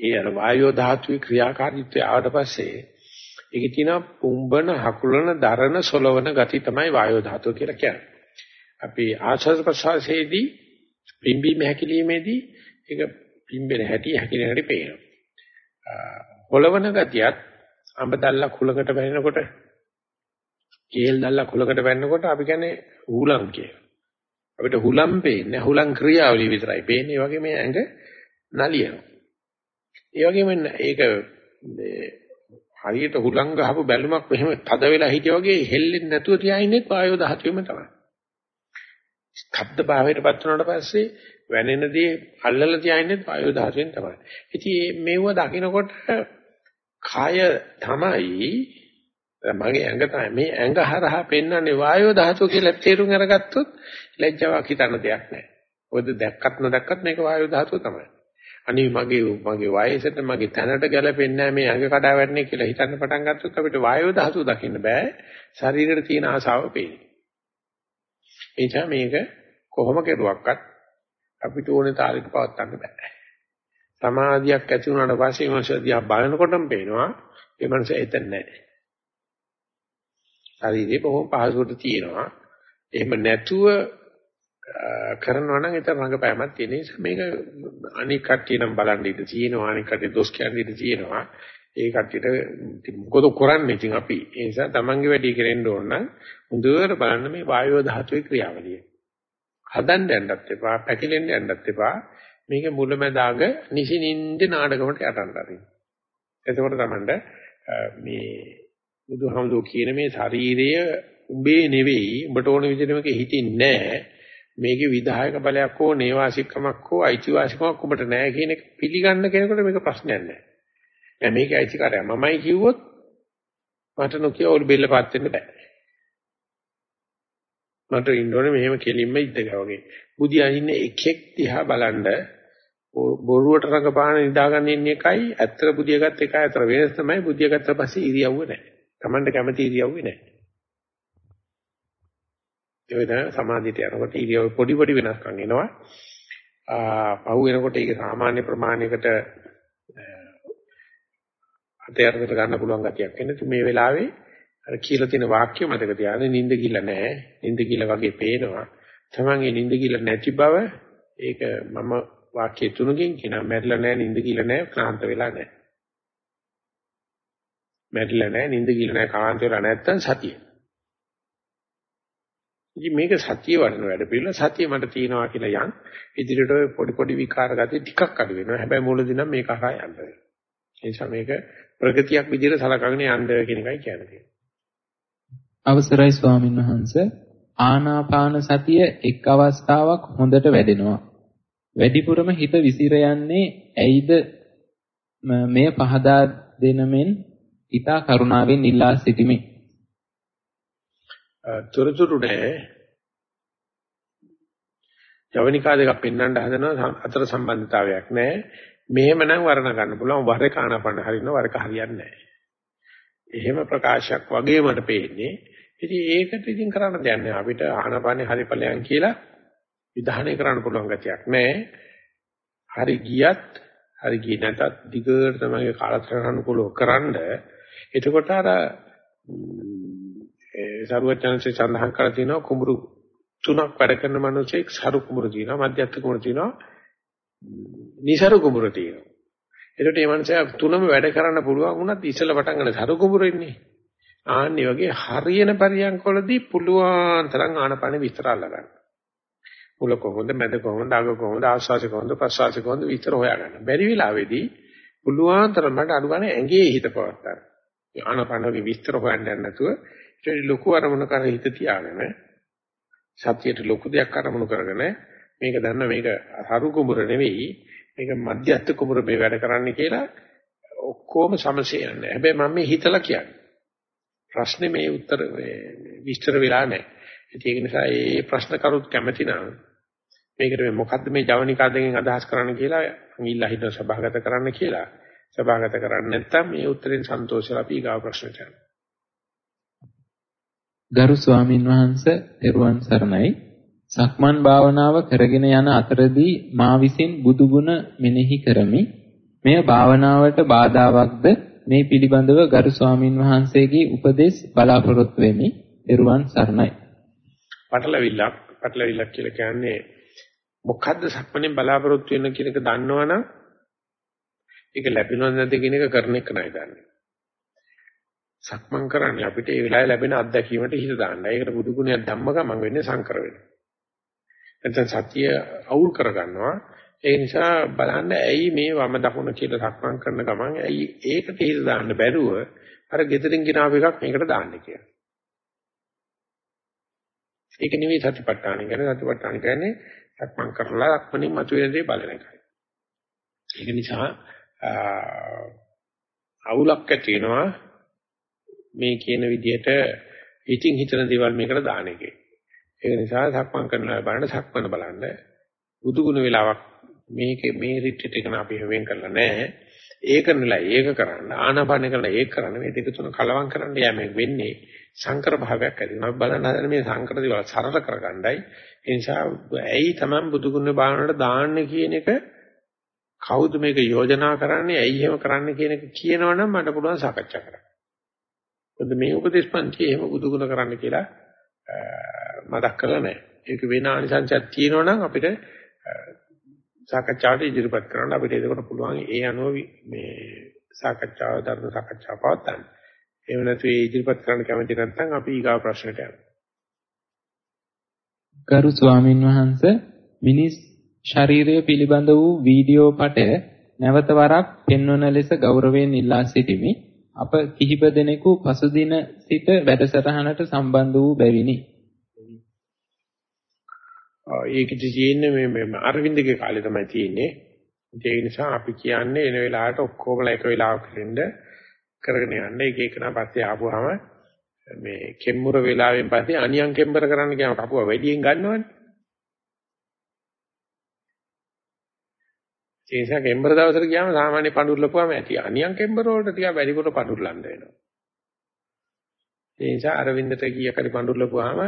ඒ අර වායෝ ධාතුවේ ක්‍රියාකාරීත්වය ආවට පස්සේ ඒකේ තියෙන පුම්බන හකුලන දරන සොලවන ගති තමයි වායෝ ධාතුව කියලා කියන්නේ. අපි ආශ්වාස ප්‍රශ්වාසයේදී පිම්බීම හැකිලීමේදී ඒක පිම්බෙන හැටි හැකිලෙන හැටි පේනවා. හොලවන ගතියත් අඹ දැල්ලා කුලකට වැහෙනකොට කේල් දැල්ලා කුලකට වැහෙනකොට අපි කියන්නේ හුලම් කියලා. අපිට හුලම් පේන්නේ හුලම් ක්‍රියාවලිය විතරයි පේන්නේ. ඒ වගේ මේ ඇඟ නලියනවා. ඒ වගේම ඒක හරියට හුලං ගහපු බැලුමක් මෙහෙම තද වෙලා හිටිය වගේ හෙල්ලෙන්නේ නැතුව තියාින්නෙත් වායෝ දහතුවේම තමයි. ශබ්ද භාවයට පත් වුණාට පස්සේ වැනෙනදී අල්ලලා තියාින්නෙත් වායෝ දහතුවෙන් තමයි. ඉතින් මේව දකිනකොට කය තමයි මගේ ඇඟ තමයි මේ ඇඟ හරහා පෙන්වන්නේ වායෝ ධාතුව කියලා තේරුම් අරගත්තොත් ලැජ්ජාවක් හිතන්න දෙයක් නැහැ. ඔයද දැක්කත් නොදැක්කත් මේක වායෝ ධාතුව තමයි. අනේ මගේ මගේ වයසට මගේ තැනට ගැලපෙන්නේ මේ අඟ කඩා වැටෙන්නේ කියලා හිතන්න පටන් ගත්තොත් අපිට වායෝ ධාතුව දකින්න බෑ ශරීරෙට තියෙන ආසාව පේන්නේ. එනිසා මේක කොහොම කෙරුවක්වත් අපිට ඕනේ තාලෙක පවත්වන්න බෑ. සමාධියක් ඇති වුණාට පස්සේ මේ මනස දිහා බලනකොටම පේනවා මේ මනස එතන නැහැ. ශරීරේ බොහොම පහසුවට තියෙනවා. එහෙම නැතුව කරනවා නම් ඒතර රංගපෑමක් තියෙන නිසා මේක අනික් කට්ටිය නම් බලන් ඉඳී තියෙනවා අනික් කට්ටිය දොස් කියන්නේ ඉඳී තියෙනවා. ඒ කට්ටියට මොකද කරන්නේ ඉතින් අපි? ඒ නිසා තමන්ගේ වැඩේ කෙරෙන්න ඕන නම් හොඳට බලන්න මේ වායෝ ධාතුවේ ක්‍රියාවලිය. හදන්න යන්නත් එපා පැකිලෙන්න යන්නත් එපා. මේක මුලමදාග නිසිනින්ද නාඩගමට යටන්න ආරින් එතකොට තමන්ට මේ බුදුහාමුදුරුවෝ කියන මේ ශරීරය උඹේ නෙවෙයි උඹට ඕන විදිහට මේක හිතින්නේ නැහැ. මේකේ විධායක බලයක් හෝ නේවාසිකමක් හෝ අයිතිවාසිකමක් ඔබට නැහැ කියන එක පිළිගන්න කෙනෙකුට මේක ප්‍රශ්නයක් නැහැ. දැන් මේකේ අයිතිකාරය මමයි කිව්වොත් මට නොකිය ඔලු බෙල්ල පාත් වෙන්න බෑ. මට ඉන්න ඕනේ මෙහෙම කෙලින්ම ඉඳගා වගේ. බුදියා ඉන්න එකෙක් දිහා බලන්න බොරුවට රඟපාන නිදාගන්න ඉන්නේ එකයි ඇත්තට බුදියාගත් එකයි අතර වෙනස තමයි බුදියාගත්ත පස්සේ ඉරියව්ව නැහැ. Tamanට කැමති ඉරියව්වේ නැහැ. ඒ වෙන සමාධියට යනකොට ඉරියව් පොඩි පොඩි වෙනස්කම් එනවා. ආ පහු වෙනකොට ඒක සාමාන්‍ය ප්‍රමාණයකට අධ්‍යයනයට ගන්න පුළුවන් ගතියක් එන්නේ. මේ වෙලාවේ අර කියලා තියෙන වාක්‍ය මතක තියාගන්න නිින්ද කිල්ල නැහැ. නිින්ද කිල්ල වගේ පේනවා. තමන්ගේ නිින්ද කිල්ල නැති බව ඒක මම වාක්‍ය තුනකින් කියනවා. මැරිලා නැහැ නිින්ද කිල්ල නැහැ ක්ලාන්ත වෙලා නැහැ. මැරිලා නැහැ නිින්ද කිල්ල නැහැ කාන්ත වෙලා නැත්තම් සතිය. ඉතින් මේක සතිය වඩන වැඩ පිළිවෙල සතිය මට තියෙනවා කියලා යන් ඉදිරියට පොඩි පොඩි විකාර ගති ටිකක් අඩු වෙනවා. හැබැයි මුලදී නම් මේක අහා යන්න වෙනවා. ඒ නිසා මේක ප්‍රගතියක් විදිහට සලකගෙන යන්න කියන එකයි කියන්නේ. අවසරයි ස්වාමීන් වහන්ස ආනාපාන සතිය එක් අවස්ථාවක් හොඳට වැඩෙනවා. වැඩිපුරම හිත විසිර යන්නේ ඇයිද මෙය පහදා දෙනමෙන් ඊතා කරුණාවෙන් ඉල්ලා සිටිමි. තොරතුරු නැහැ. ජවනිකා දෙකක් පෙන්වන්න හදනවා අතර සම්බන්ධතාවයක් නැහැ. මෙහෙමනම් වර්ණ ගන්න පුළුවන් වර එක ආනාපාන හරිනවා වර එක හරියන්නේ නැහැ. එහෙම ප්‍රකාශයක් වගේ මට පේන්නේ. ඉතින් ඒකට ඉතින් කරන්න දෙයක් නැහැ. අපිට ආනාපානේ හරිපලයන් කියලා විධානය කරන්න පුළුවන් ගතියක් නැහැ. හරි ගියත් හරි ගියේ නැතත් දිගට තමයි කාලතරණ අනුකූලව කරන්න. එතකොට අර ඒ සරුවචනසේ සඳහන් කරලා තිනවා කුඹුරු තුනක් වැඩ කරන මිනිසෙක් සරු කුඹුරු තියෙනවා මධ්‍යස්ථ කුඹුරු තියෙනවා නිසරු කුඹුරු තියෙනවා. එතකොට මේ මනුස්සයා තුනම වැඩ කරන්න පුළුවන් වුණත් ඉස්සෙල්ලා පටන් ගන්න සරු කුඹුරු ඉන්නේ. ආන්නේ වගේ හරියන පරියන්කොලදී පුළුවන් තරම් ආනපන විස්තර අල්ලගන්න. මුල කොහොමද මැද කොහොමද අග කොහොමද ආස්වාස කොහොමද ප්‍රසවාස කොහොමද විතර හොයාගන්න. බැරි වෙලාවේදී පුළුවන් තරම් මට අනුගානේ ඇඟේ හිත පවත්තා ආනපනගේ විස්තර හොයන්න නැතුව ඒ ලොකු අරමුණ කර හිත තියාගෙන සත්‍යයට ලොකු දෙයක් අරමුණු කරගෙන මේක දන්න මේක හරු කුඹුර නෙවෙයි මේක මධ්‍යස්ථ කුඹුර මේ වැඩ කරන්නේ කියලා ඔක්කොම සමසේ යන්නේ. හැබැයි මම මේ හිතලා කියන්නේ. ප්‍රශ්නේ මේ උත්තර විස්තර වෙලා නැහැ. ඒක නිසා මේ ප්‍රශ්න කරුත් කැමති නම් මේකට මේ මොකද්ද මේ ජවනිකා දෙකෙන් අදහස් කරන්න කියලා අංගිල්ලා හිතන සභාගත කරන්න කියලා. සභාගත කරන්නේ නැත්නම් මේ උත්තරෙන් සන්තෝෂලා අපි ගාව ප්‍රශ්නට යනවා. ගරු ස්වාමින් වහන්සේ පෙරුවන් සරණයි. සක්මන් භාවනාව කරගෙන යන අතරදී මා විසින් බුදු ගුණ මෙනෙහි කරමි. මෙය භාවනාවට බාධාවත්ද? මේ පිළිබඳව ගරු ස්වාමින් වහන්සේගේ උපදෙස් බලාපොරොත්තු වෙමි. පෙරුවන් සරණයි. පටලවිල්ලක් පටලවිල්ලක් කියලා කියන්නේ මොකද්ද සක්මනේ බලාපොරොත්තු වෙන කියන එක දන්නවනම් ඒක ලැබෙනවද නැද්ද කියන එක කරන එක නයි දන්නේ. සක්මන් කරන්නේ අපිට ඒ වෙලාවේ ලැබෙන අත්දැකීමට හිත දාන්න. ඒකට බුදු ගුණයක් ධම්ම ගමන් වෙන්නේ සංකර වෙනවා. නැත්නම් සතිය අවුල් කරගන්නවා. ඒ නිසා බලන්න ඇයි මේ වම දකුණ කියලා සක්මන් කරන ගමන් ඇයි ඒකට හිත දාන්න බැරුව අර gedirin ginaව එකක් මේකට දාන්න කියලා. ඒක නෙවෙයි සතිපට්ඨාන කියන්නේ සතිපට්ඨාන කියන්නේ සක්මන් කරලා සක්මනින් මතුවෙන දේ බලන එකයි. ඒක නිසා අවුලක් ඇති වෙනවා මේ කියන විදිහට ඉතිං හිතන දේවල් මේකට දාන එකේ. ඒ නිසා සක්මන් කරනවා බලන්න සක්මන බලන්න. බුදුගුණ වෙලාවක් මේකේ මේ රිට්‍රීට් එක අපි වෙන් කරලා නැහැ. ඒක නෙලා ඒක කරන්න ආනාපාන කරලා ඒක කරන්න මේ දෙක තුන කලවම් කරන්න යෑමෙන් වෙන්නේ සංකර භාවයක් ඇති වෙනවා බලන්න හදන මේ සංකර දේවල් සරල කරගන්නයි ඒ නිසා ඇයි Taman බුදුගුණ භාවනාවට දාන්නේ කියන එක කවුද මේක යෝජනා කරන්නේ ඇයි එහෙම කරන්න කියන එක කියනවනම් මට පුළුවන් සාකච්ඡා කරන්න මොකද මේ උපදේශ පන්ති එහෙම බුදුගුණ කරන්න කියලා මතක් කරලා නැහැ. ඒක වෙන ආනිසංසයක් තියෙනවා අපිට සාකච්ඡාවට ඉදිරිපත් කරන්න අපිට ඒකට පුළුවන් ඒ අනුව මේ සාකච්ඡාව ධර්ම සාකච්ඡාව පවත්වන්න. එහෙම නැතු ඒ ඉදිරිපත් කරන්න කැමති නැත්නම් අපි ඊගාව ප්‍රශ්නට යමු. ගරු ස්වාමින් වහන්සේ මිනිස් ශරීරය පිළිබඳ වූ වීඩියෝ පටය නැවත වරක් පෙන්වන ලෙස ගෞරවයෙන් ඉල්ලා සිටිමි. අප කිහිප දෙනෙකු පසුදින සිට වැඩසටහනට සම්බන්ධ වූ බැවිනි. ඒකෙදි තියෙන්නේ මේ මේ අරවින්දගේ කාලේ තමයි තියෙන්නේ. ඒ නිසා අපි කියන්නේ එන වෙලාවට ඔක්කොමලා එක වෙලාවක ඉන්න කරගෙන යන්න එක එක නා පස්සේ ආපුවාම මේ කෙම්මුර වෙලාවෙන් පස්සේ අනියන් කෙම්බර කරන්න කියන කපුව වැඩියෙන් ගන්නවනේ. ඒ නිසා කෙම්බර දවසට ගියාම සාමාන්‍ය පඳුරලපුවාම ඇති. අනියන් කෙම්බර වලට ටිකක් වැඩිපුර පඳුරලන්න වෙනවා. ඒ නිසා අරවින්දට කීයක් හරි පඳුරලපුවාම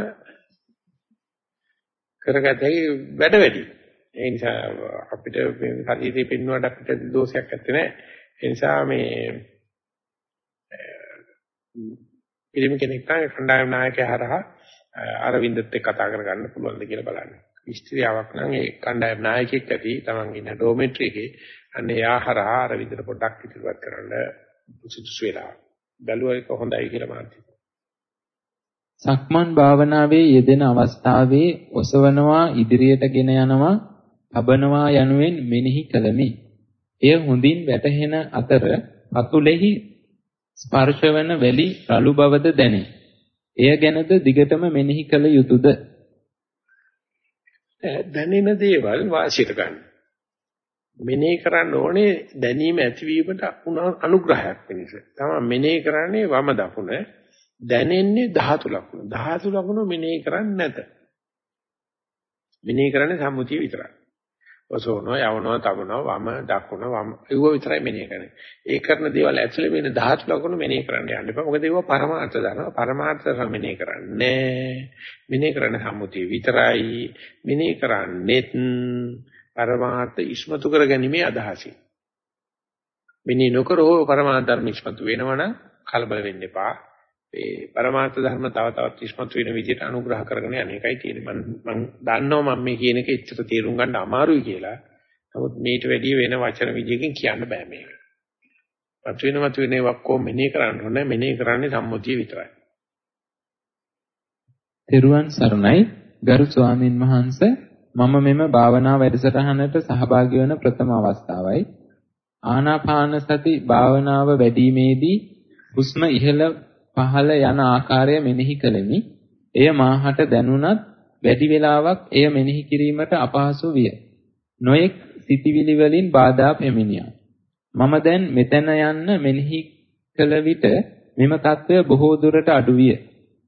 කරගතයි වැඩ වැඩි. ඒ නිසා අපිට මේ ශරීරේ පින්නුවට අපිට දෝෂයක් නැත්තේ නෑ. ඒ නිසා මේ පිළිම කෙනෙක් නම් කණ්ඩායම් නායකයා හරහා අරවින්දත් එක්ක කතා කරගන්න පුළුවන්ද කියලා බලන්න. ස්ත්‍රියාවක් නම් ඒ කණ්ඩායම් නායකයෙක් ඇති තමන් ඉන්න ඩෝමෙට්‍රි එකේ අන්නේ යා හරහා අරවින්දට පොඩ්ඩක් ඉදිරිපත් කරන්න සුදුසු වෙලා. බැලුවා එක හොඳයි කියලා මාත් සක්මන් භාවනාවේ යෙදෙන අවස්ථාවේ ඔසවනවා ඉදිරියට ගෙන යනවා අබනවා යනුවෙන් මෙනෙහි කළමි. එය හොඳින් වැටහෙන අතර පතුලෙහි ස්පර්ශවන වැලි රළු බවද දැනේ. එය ගැනද දිගටම මෙනෙහි කළ යුතුයද? දැනෙන දේවල් වාසියට ගන්න. මෙනෙහි කරන්න ඕනේ දැනීම ඇතිවීමට අනුග්‍රහයක් වෙනස. තමයි මෙනෙහි කරන්නේ වම දකුණ දැනෙන්නේ ධාතු ලක්ෂණ. ධාතු ලක්ෂණ මෙනෙහි කරන්නේ නැත. මෙනෙහි කරන්නේ සම්මුතිය විතරයි. ඔසෝනෝ යවනෝ තබනෝ වම දකුණ වම ඒව විතරයි මෙනෙහි කරන්නේ. ඒ කරන දේවල් ඇතුලේ වෙන ධාතු ලක්ෂණ මෙනෙහි කරන්න යන්න එපා. මොකද ඒව පරමාර්ථ දනවා. පරමාර්ථ මෙනෙහි කරන්නේ මෙනෙහි කරන සම්මුතිය විතරයි. මෙනෙහි කරන්නේත් පරමාර්ථ ඉස්මතු කර ගැනීමේ අදහසින්. මෙනෙහි නොකර හෝ පරමාර්ථ ධර්ම ඉස්මතු වෙනවනම් කලබල වෙන්න එපා. ඒ પરමාර්ථ ධර්ම තව තවත් ඉස්මතු වෙන විදිහට අනුග්‍රහ කරගෙන යන එකයි තියෙන්නේ. මම මම දන්නවා මම මේ කියන එක ඇත්තට තේරුම් ගන්න අමාරුයි කියලා. නමුත් මේට වැඩිය වෙන වචන විදිහකින් කියන්න බෑ මේක. මත වෙන මත වෙන වක්කෝ මෙනේ කරන්න ඕනේ. මෙනේ කරන්නේ සම්මුතිය විතරයි. තෙරුවන් සරණයි ගරු ස්වාමින් වහන්සේ මම මෙම භාවනා වැඩසටහනට සහභාගී වන ප්‍රථම අවස්ථාවයි. ආනාපාන සති භාවනාව වැඩිීමේදී හුස්ම ඉහළ පහළ යන ආකාරය මෙනෙහි කළෙමි. එය මාහට දැනුණත් වැඩි වේලාවක් එය මෙනෙහි කිරීමට අපහසු විය. නොඑක් සිතිවිලි වලින් බාධා පැමිණියා. මම දැන් මෙතන යන්න මෙනෙහි කළ විට මෙම తත්වය බොහෝ දුරට අඩු විය.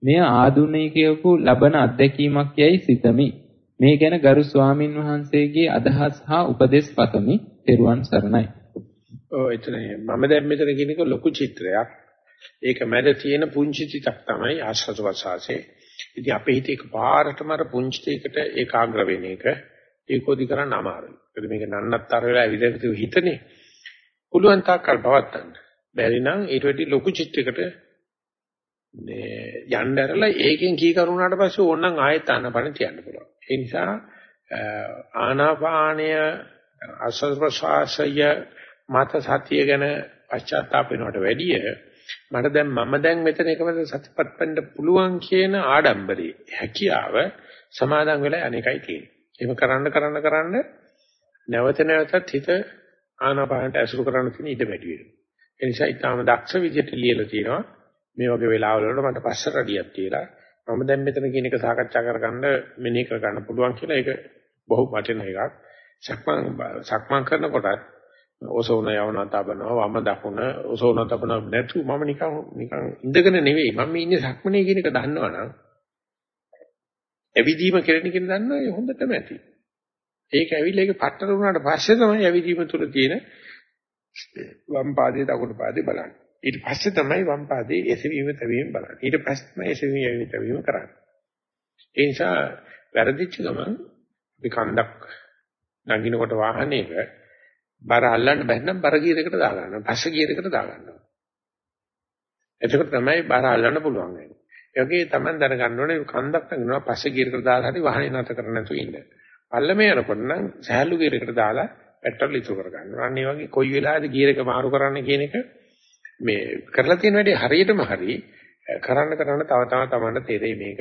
මෙය ආදුනිකයෙකු ලබන අත්දැකීමක් යයි සිතමි. මේ ගැන ගරු ස්වාමින් වහන්සේගේ අදහස් හා උපදෙස් පතමි. ත්වන් සරණයි. ඔව් එතන මම දැන් මෙතන කියනක ලොකු චිත්‍රයක්. ඒක මැද තියෙන පුංචි තිතක් තමයි ආස්වාද වසාසේ. ඉතින් අපේ හිතේ එකපාරටම අර පුංචි තියකට ඒකාග්‍ර වෙන එක ඒකෝදි කරන්න අමාරුයි. ඒකද මේක නන්නත්තර වෙලා විදිහට හිතනේ. පුළුවන් තාක්කල් පවත්තන්න. බැරි නම් ඊට වෙඩි ලොකු චිත්‍රයකට මේ යන්න ඇරලා ඒකෙන් කී කරුණාට පස්සේ ඕනනම් ආයෙත් ආනපන තියන්න පුළුවන්. ඒ නිසා ආනාපානය ආස්වාද ප්‍රසආසය මත සතිය ගැන පශ්චාත්තාප වෙනවට වැඩිය මට දැන් මම දැන් මෙතන එකමද සතිපත් වෙන්න පුළුවන් කියන ආඩම්බරේ හැකියාව සමාදන් වෙලා අනේකයි තියෙන්නේ. එහෙම කරන්න කරන්න කරන්න නැවත නැවතත් හිත ආනාපානට ඇසුරු කරන්න තියෙන ඉඩ වැඩි වෙනවා. ඒ නිසා ඊටාම දක්ෂ විදිහට ලියලා තියෙනවා මේ වගේ වෙලාවල වලට මට පස්සරඩියක් තියලා මම දැන් මෙතන කියන එක සාකච්ඡා කරගන්න මෙනෙහි කරගන්න පුළුවන් කියලා ඒක බොහෝ වටින එකක්. සක්මන් සක්මන් කරනකොට ඔසෝන යවනවා තබනවා වම දකුණ. ඔසෝන තබනවා නැතු මම නිකන් නිකන් ඉඳගෙන නෙවෙයි. මම ඉන්නේ සක්මනේ කියන එක දන්නවනම් ඇවිදීම කෙරෙන කියන දන්නවා හොඳටම ඇති. ඒක ඇවිල්ලා ඒක පట్టර වුණාට පස්සේ තමයි ඇවිදීම තුල තියෙන වම් පාදයේ දකුණු පාදයේ බලන්නේ. ඊට පස්සේ තමයි වම් පාදයේ එසවීම තැවීම බලන්නේ. ඊට පස්සේ තමයි එසවීම තැවීම කරන්නේ. ඒ නිසා වැරදිච්ච ගමන් අපි කන්දක් නගිනකොට වාහනයක බර අල්ලන්න බැන්නම් බර ගියරයකට දා ගන්නවා. පස්ස ගියරයකට දා ගන්නවා. එතකොට තමයි බර අල්ලන්න පුළුවන් වෙන්නේ. ඒ වගේ තමයි දැනගන්න ඕනේ කන්දක් නගනවා පස්ස ගියරයකට දාලා හරි වාහනේ නැත කරන්න නැතුව ඉන්න. පල්ලමේ යනකොට නම් සහැල්ලු ගියරයකට දාලා පෙට්‍රල් ඉතුරු කර ගන්නවා. අන්න ඒ වගේ කොයි වෙලාවෙද ගියර එක මාරු කරන්න කියන එක මේ කරලා තියෙන වැඩේ හරියටම හරි කරන්න කරන්න තව තව තමන්ට තේරෙයි මේක.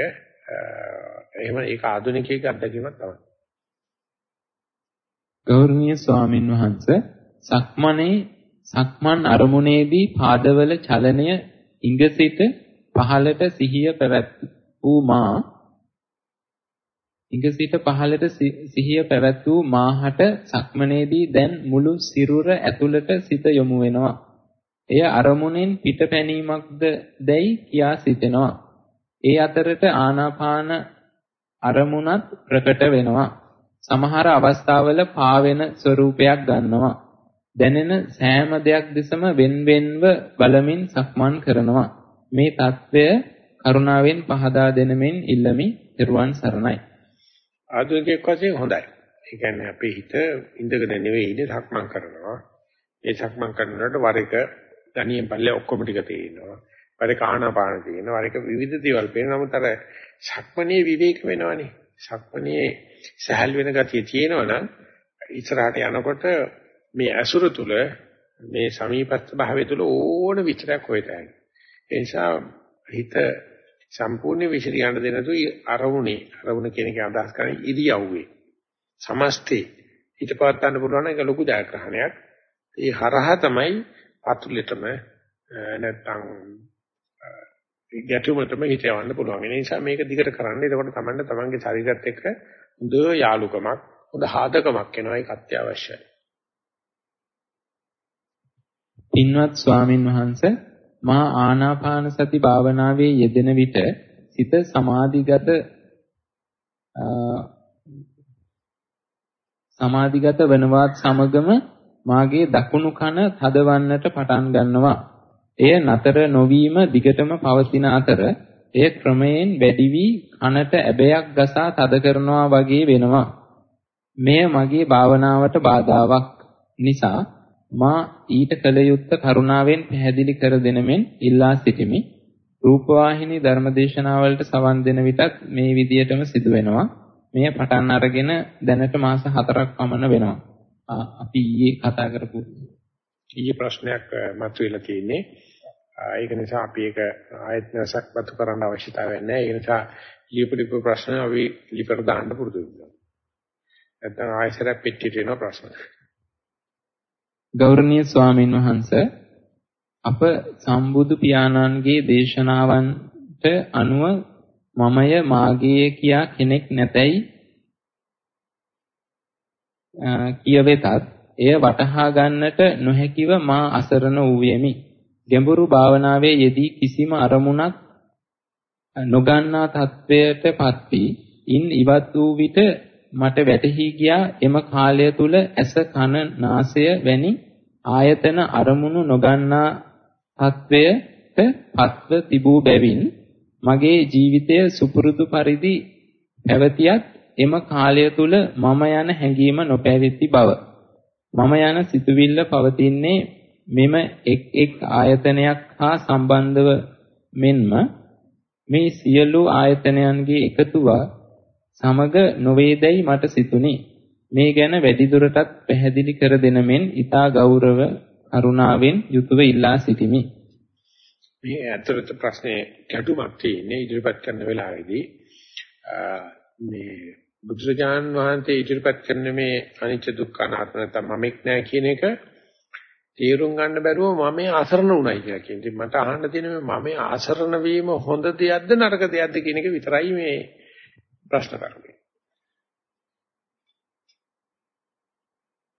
එහෙම ඒක ආධුනිකයෙක් අත්දැකීමක් තමයි. ගෞරවනීය ස්වාමින් වහන්සේ සක්මනේ සක්මන් අරමුණේදී පාදවල චලනය ඉඟ සිට පහළට සිහිය පැවැත් වූ මා ඉඟ සිට පහළට සිහිය පැවැත් වූ මාහට සක්මනේදී දැන් මුළු සිරුර ඇතුළට සිත යොමු වෙනවා. එය අරමුණෙන් පිටපැනීමක්ද දැයි කියා සිතෙනවා. ඒ අතරට ආනාපාන අරමුණත් ප්‍රකට වෙනවා. සමහර අවස්ථාවල පාවෙන ස්වરૂපයක් ගන්නවා. දැනෙන සෑම දෙයක් දෙසම වෙන්වෙන්ව බලමින් සක්මන් කරනවා. මේ తත්වය කරුණාවෙන් පහදා දෙනමින් ඉල්ලමි. ත්වන් සරණයි. ආධුනිකයෙක් වශයෙන් හොඳයි. ඒ කියන්නේ අපේ හිත ඉඳගෙන නෙවෙයි ඉන්නේ සක්මන් කරනවා. ඒ සක්මන් කරනකොට වර එක ධනියෙන් පල්ලේ ඔක්කොම ටික තියෙනවා. වර එක ආනාපාන තියෙනවා. වර එක විවිධ දේවල් පේනවා. නමුත් අර සක්මනේ විවේක වෙනවනේ. සක්මනේ සහල් වෙන ගතිය තියෙනවනම් ඉස්සරහට යනකොට මේ අසුර තුල මේ සමීපස්ත භාවය තුල ඕන විචරයක් හොයතයි. ඒ නිසා හිත සම්පූර්ණ විශ්රියන්න දෙ නැතු අරමුණේ අරමුණ කියන එක අදහස් කරන්නේ ඉරියව්වේ සමස්තේ හිත පවත් ගන්න පුළුවන් එක ලොකු ජයග්‍රහණයක්. ඒ හරහා තමයි අතුලෙටම නැත්තම් ගැටුමටම හිත යවන්න පුළුවන්. ඒ නිසා මේක දිගට කරන්න. එතකොට තමයි තමන්ගේ ශරීරයත් එක්ක හොඳ යාලුකමක්, හොඳ හාදකමක් එනවා. ඒක අත්‍යවශ්‍යයි. පින්වත් ස්වාමින් වහන්සේ මා ආනාපාන සති භාවනාවේ යෙදෙන විට සිත සමාධිගත සමාධිගත වනවත් සමගම මාගේ දකුණු කන තදවන්නට පටන් ගන්නවා. එය නතර නොවීම දිගටම පවතින අතර එය ක්‍රමයෙන් වැඩි වී කනට ඇබයක් ගසා තද කරනවා වගේ වෙනවා. මෙය මගේ භාවනාවට බාධාවක් නිසා මා ඊට කල යුත්තේ කරුණාවෙන් පැහැදිලි කර දෙනමෙන් ඉල්ලා සිටිමි. රූපවාහිනී ධර්මදේශනාවලට සවන් දෙන විටත් මේ විදියටම සිදු වෙනවා. මෙය පටන් අරගෙන දැනට මාස 4ක් පමණ වෙනවා. අපි ඊයේ කතා කරපු ඊයේ ප්‍රශ්නයක් මතුවලා තියෙන්නේ. ඒක නිසා අපි ඒක ආයත් නැසක් බතු කරන්න අවශ්‍යතාවයක් නැහැ. ඒ නිසා ලියපු ප්‍රශ්න අපි ලිපර දාන්න පුරුදු වෙනවා. නැත්නම් ආයසරයක් පෙට්ටියට එන ප්‍රශ්න. ගෞරවනීය ස්වාමින් වහන්සේ අප සම්බුදු පියාණන්ගේ දේශනාවන්ට අනුව මමය මාගේ කියා කෙනෙක් නැතයි කියවෙතත් එය වටහා ගන්නට නොහැකිව මා අසරණ වූයෙමි. ගැඹුරු භාවනාවේ යෙදී කිසිම අරමුණක් නොගන්නා තත්වයටපත් වී ඉන් ඉවත් වූ විට මට වැටහි ගියා. එම කාලය තුල ඇස කන නාසය වැනි ආයතන අරමුණු නොගන්නා තත්වයට පත්ව තිබූ බැවින් මගේ ජීවිතය සුපුරුදු පරිදි පැවතියත් එම කාලය තුල මම යන හැඟීම නොපැවති බව. මම යන සිතුවිල්ල පවතින්නේ මෙම එක් එක් ආයතනයක් හා සම්බන්ධව මෙන්ම මේ සියලු ආයතනයන්ගේ එකතුවා සමග නොවේදයි මට සිතුනි. මේ ගැන වැඩිදුරටත් පැහැදිලි කර දෙන මෙන් ඊතා ගෞරව කරුණාවෙන් යුතුව ඉල්ලා සිටිමි. මේ ඇත්තට ප්‍රශ්නේ ගැටුමක් තියෙන්නේ ඉදිරිපත් කරන වෙලාවේදී මේ බුදුරජාන් වහන්සේ ඉදිරිපත් කරන මේ අනිච්ච දුක්ඛ අනාත්ම නැත්නම් මමෙක් නෑ කියන එක තේරුම් ගන්න බැරුව මම අසරණ වුණයි කියලා කියන්නේ. මට අහන්න තියෙන මේ මම අසරණ වීම හොඳ දෙයක්ද නරක දෙයක්ද කියන එක විතරයි මේ ප්‍රශ්න කරන්නේ.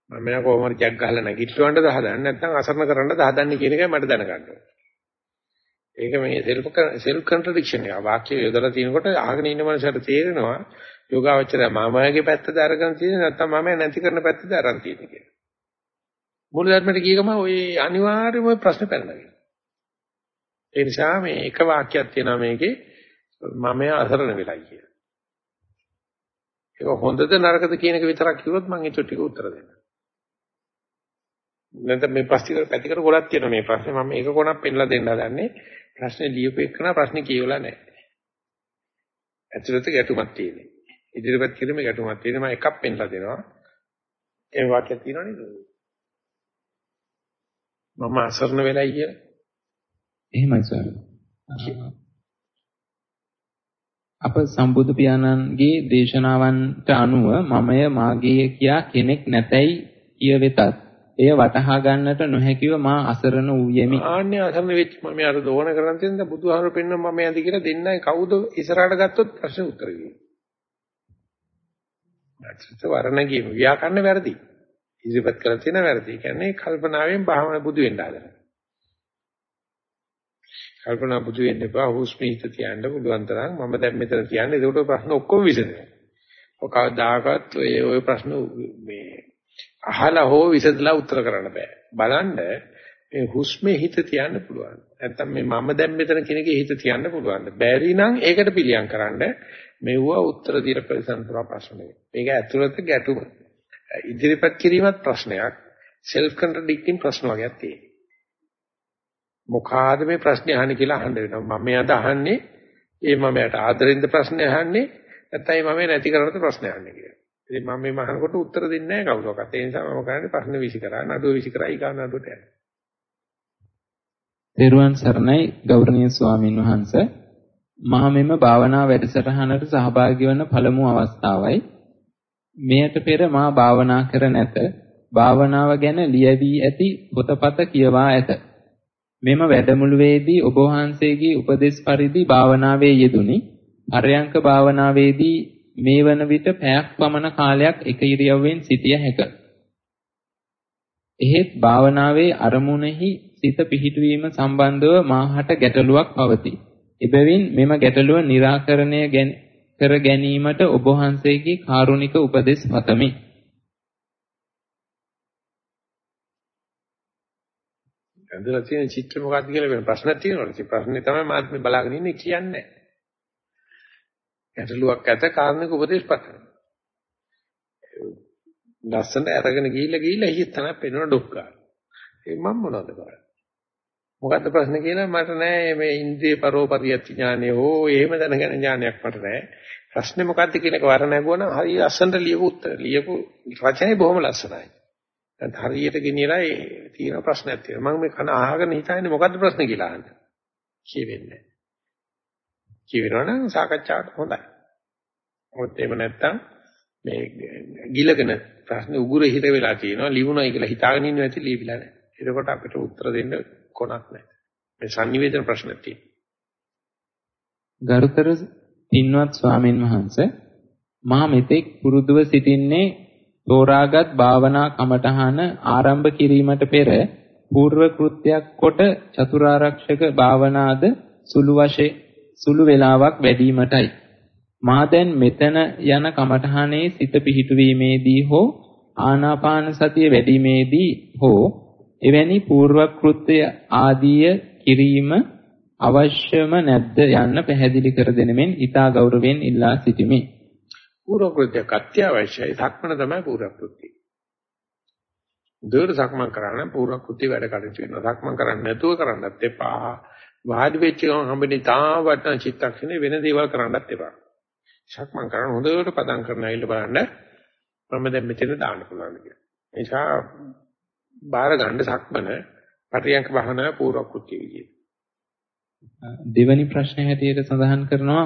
මම කොහොම හරි ජග් ගහලා නැගිටවන්නද හදන්නේ නැත්නම් අසරණ කරන්නද හදන්නේ කියන එකයි මට දැනගන්න ඕනේ. ඒක මේ සෙල්ෆ් සෙල්ෆ් කන්ට්‍රඩික්ෂන් එක. වාක්‍ය යොදලා තිනකොට අහගෙන ඉන්න මනසට තේරෙනවා යෝගාවචරය මමගේ පැත්තද අරගෙන තියෙන්නේ නැත්නම් මම නැති කරන පැත්තද අරන් තියෙන්නේ කියලා. මූල ධර්මයට ගිය ගම ওই අනිවාර්යම ප්‍රශ්න පැනනවා. ඒ නිසා මේ එක වාක්‍යයක් තියෙනවා මේකේ මම අසරණ වෙලයි කියලා. ඒක හොඳද නරකද කියන එක විතරක් කිව්වොත් මම ඊට ටික උත්තර දෙන්නම්. නැත්නම් මේ ප්‍රශ්න පැතිකඩ ගොඩක් තියෙනවා මේ ප්‍රශ්නේ මම මේක කොනක් පෙන්නලා දෙන්න හදන්නේ ප්‍රශ්නේ ලියපු එකන ප්‍රශ්නේ කියවලා නැහැ. ඇතුළත ගැටුමක් තියෙනවා. ඉදිරිපත් කිරීමේ ගැටුමක් තියෙනවා මම එකක් පෙන්නලා දෙනවා. ඒ වාක්‍යය තියෙනවා නේද? මම අසරණ වෙලයි කියලා. එහෙමයි ස්වාමී. අප සම්බුදු පියාණන්ගේ දේශනාවන්ට අනුව මමය මාගේ කියා කෙනෙක් නැතයි කියවෙතත් එය වටහා ගන්නට නොහැකිව මා අසරණ වූයෙමි. ආන්නේ අසරණ වෙච්ච මම අර දෝන කරන් තියෙනද බුදුහාමර පෙන්න මම යන්දි කියලා දෙන්නයි කවුද ඉස්සරහට ගත්තොත් ප්‍රශ්න උත්තර දෙන්නේ. ඇත්තට වර්ණගීම ව්‍යාකරණ වැරදි. ඉදිරිපත් කරලා තියෙන වැරදි. කියන්නේ කල්පනාවෙන් භාවන බුදු වෙන්න හදන. කල්පනා බුදු වෙන්න එපා. හුස්ම හිත තියන්න පුළුවන් තරම් මම දැන් මෙතන කියන්නේ. ඒකට ප්‍රශ්න ඔක්කොම විසඳෙනවා. ඔය කවදාකවත් ඔය ඔය ප්‍රශ්න මේ අහලා හෝ විසඳලා උත්තර කරන්න බෑ. බලන්න මේ හුස්මේ හිත තියන්න පුළුවන්. නැත්තම් මේ මම දැන් මෙතන කෙනෙක්ගේ හිත තියන්න පුළුවන්. බැරි නම් ඒකට පිළියම් කරන්න මෙවුව උත්තර දිර ප්‍රතිසන්තර ප්‍රශ්න නෙවෙයි. මේක ඇතුළත ගැටුම. ඉදිරිපත් කිරීමත් ප්‍රශ්නයක්. self contradicting ප්‍රශ්න වගේක් තියෙනවා. මොකාද මේ ප්‍රශ්නේ අහන්නේ කියලා අහන්න වෙනවා. මම යද අහන්නේ ඒ මම යට ආදරෙන්ද ප්‍රශ්නේ අහන්නේ නැත්නම් මම නැති කරනද ප්‍රශ්නේ අහන්නේ කියලා. ඉතින් මම මේ මහනකොට උත්තර දෙන්නේ නැහැ කවුරක්වත්. ඒ නිසා මම කරන්නේ ප්‍රශ්න විසි කරා නඩුව විසි කරා ඊගා නඩුවට යනවා. දේරුවන් සරණයි ගෞරවනීය ස්වාමින් වහන්සේ මා මෙම භාවනා වැඩසටහනට සහභාගී වන පළමු අවස්ථාවයි. මෙයට පෙර මා භාවනා කර නැත. භාවනාව ගැන ලියවී ඇති පොතපත කියවා ඇත. මෙම වැඩමුළුවේදී ඔබ වහන්සේගේ උපදෙස් පරිදි භාවනාවේ යෙදුනි. අරයන්ක භාවනාවේදී මේ වන විට පැයක් පමණ කාලයක් එක ඉරියව්වෙන් සිටිය හැක. එහෙත් භාවනාවේ අරමුණෙහි සිත පිහිටුවීම සම්බන්ධව මාහට ගැටලුවක් පවතී. එබැවින් මෙම ගැටලුව निराකරණය කර ගැනීමට ඔබ වහන්සේගේ කාරුණික උපදෙස් පතමි. ඇඳලා තියෙන චිත්‍ර මොකක්ද කියලා වෙන ප්‍රශ්නක් තියෙනවද? ඒ ප්‍රශ්නේ තමයි මාත් මේ බලාගෙන ඉන්නේ කියන්නේ. ගැටලුවක් ඇත කාරණික උපදේශ පතන. ලස්සන අරගෙන ගිහිල්ලා ගිහිල්ලා හිත තමයි පෙනෙන ඩොක්කා. ඒ මම මොනවද කරන්නේ? මොකද්ද ප්‍රශ්නේ කියලා මට නෑ මේ ඉන්ද්‍රිය පරෝපරියත් ඥානය හෝ එහෙම දැනගෙන ඥානයක් මට නෑ. ප්‍රශ්නේ මොකද්ද කියන එක වර නැගුවනම් හරි ලස්සනට ලියපු උත්තර ලියපු රචනය බොහොම ලස්සනයි. දැන් හරියට ගෙනියලා ඒ තියෙන ප්‍රශ්නයක් තියෙනවා. මම මේ කන අහගෙන හිතන්නේ මොකද්ද ප්‍රශ්නේ කියලා අහන්න. කියවෙන්නේ නෑ. කියවෙනවා නම් සාකච්ඡාවට හොඳයි. මොකද එහෙම නැත්තම් මේ ගිලගෙන ප්‍රශ්න උගුරේ හිර වෙලා තියෙනවා ලිවුණයි කියලා හිතාගෙන ඉන්න නැති ලියවිලා නැහැ. එතකොට අපිට උත්තර දෙන්න කොනක් නැහැ. මේ sannivedana ප්‍රශ්නක් තියෙනවා. ගරුතර පින්වත් ස්වාමින් වහන්සේ මා මෙතෙක් පුරුදුව සිටින්නේ තෝරාගත් භාවනා කමඨහන ආරම්භ කිරීමට පෙර పూర్ව කෘත්‍යයක් කොට චතුරාර්යක්ෂක භාවනාද සුළු වශයෙන් සුළු වේලාවක් වැඩිවීමටයි මා දැන් මෙතන යන කමඨහනේ සිත පිහිටුවීමේදී හෝ ආනාපාන සතිය වැඩිීමේදී හෝ එවැනි පූර්වක්‍ෘත්‍ය ආදිය කිරීම අවශ්‍යම නැද්ද යන්න පැහැදිලි කර දෙනෙමින් ඊතා ගෞරවයෙන් ඉල්ලා සිටිමි. පූර්වක්‍ෘත්‍යයක් අත්‍යවශ්‍යයි. සක්මන තමයි පූර්වක්‍ෘත්‍යය. දුර සක්මන් කරන්න පූර්වක්‍ෘත්‍ය වැඩ කටයුතු වෙනවා. සක්මන් කරන්නේ නැතුව කරන්නත් එපා. වාඩි වෙච්ච ගමන් හම්බෙන්නේ තා වටන චිත්තක්ෂණේ වෙන දේවල් කරන්නත් එපා. සක්මන් කරන හොඳට පදම් කරන අයල බලන්න මම දැන් මෙතන දාන්න පුළුවන් කියලා. එනිසා බාර ගන්න සක්මන පරියන්ක භවනා පූර්ව කෘත්‍ය විදියට. දෙවැනි ප්‍රශ්නය හැටියට සඳහන් කරනවා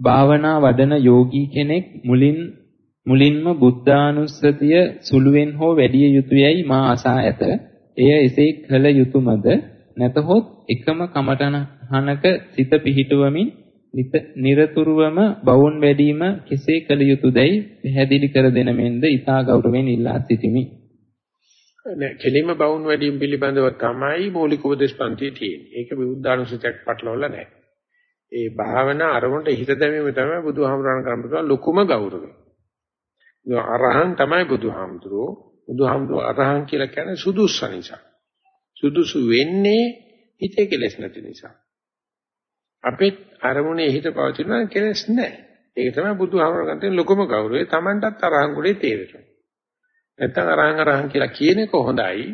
භාවනා වඩන යෝගී කෙනෙක් මුලින් මුලින්ම බුද්ධානුස්සතිය සුළුවෙන් හෝ වැඩි යුතුයයි මා අසා ඇත. එය එසේ කළ යුතුයමද නැතහොත් එකම කමඨනහනක සිත පිහිටුවමින් නිරතුරුවම බවුන් වැඩිම කෙසේ කළ යුතුයදයි පැහැදිලි කර දෙන මෙන්ද ඊතා ගෞරවයෙන් ඉල්ලා සිටිමි. නෑ කෙලින්ම බවුන් වැඩිම පිළිබඳව තමයි මූලික උපදේශ පන්තියේ තියෙන්නේ. ඒක විුද්ධානුසුතියක් පටලවලා නැහැ. ඒ භාවනා අරමුණට හිත දැමීම තමයි බුදුහාමුදුරන් කරන්නේ ලොකුම ගෞරවය. අරහං තමයි බුදුහාමුදුරෝ. බුදුහාමුදුරෝ අරහං කියලා කියන්නේ සුදුසු නිසා. සුදුසු වෙන්නේ හිතේ කෙලෙස් නැති නිසා. අපේ අරමුණේ හිත පවතිනවා කෙලෙස් නැහැ. ඒක තමයි බුදුහාමුදුරන් ගන්න ලොකුම ගෞරවය. Tamanටත් අරහං ගුණේ තේරෙනවා. නැත්තම් අරහං අරහං කියලා කියන එක හොඳයි.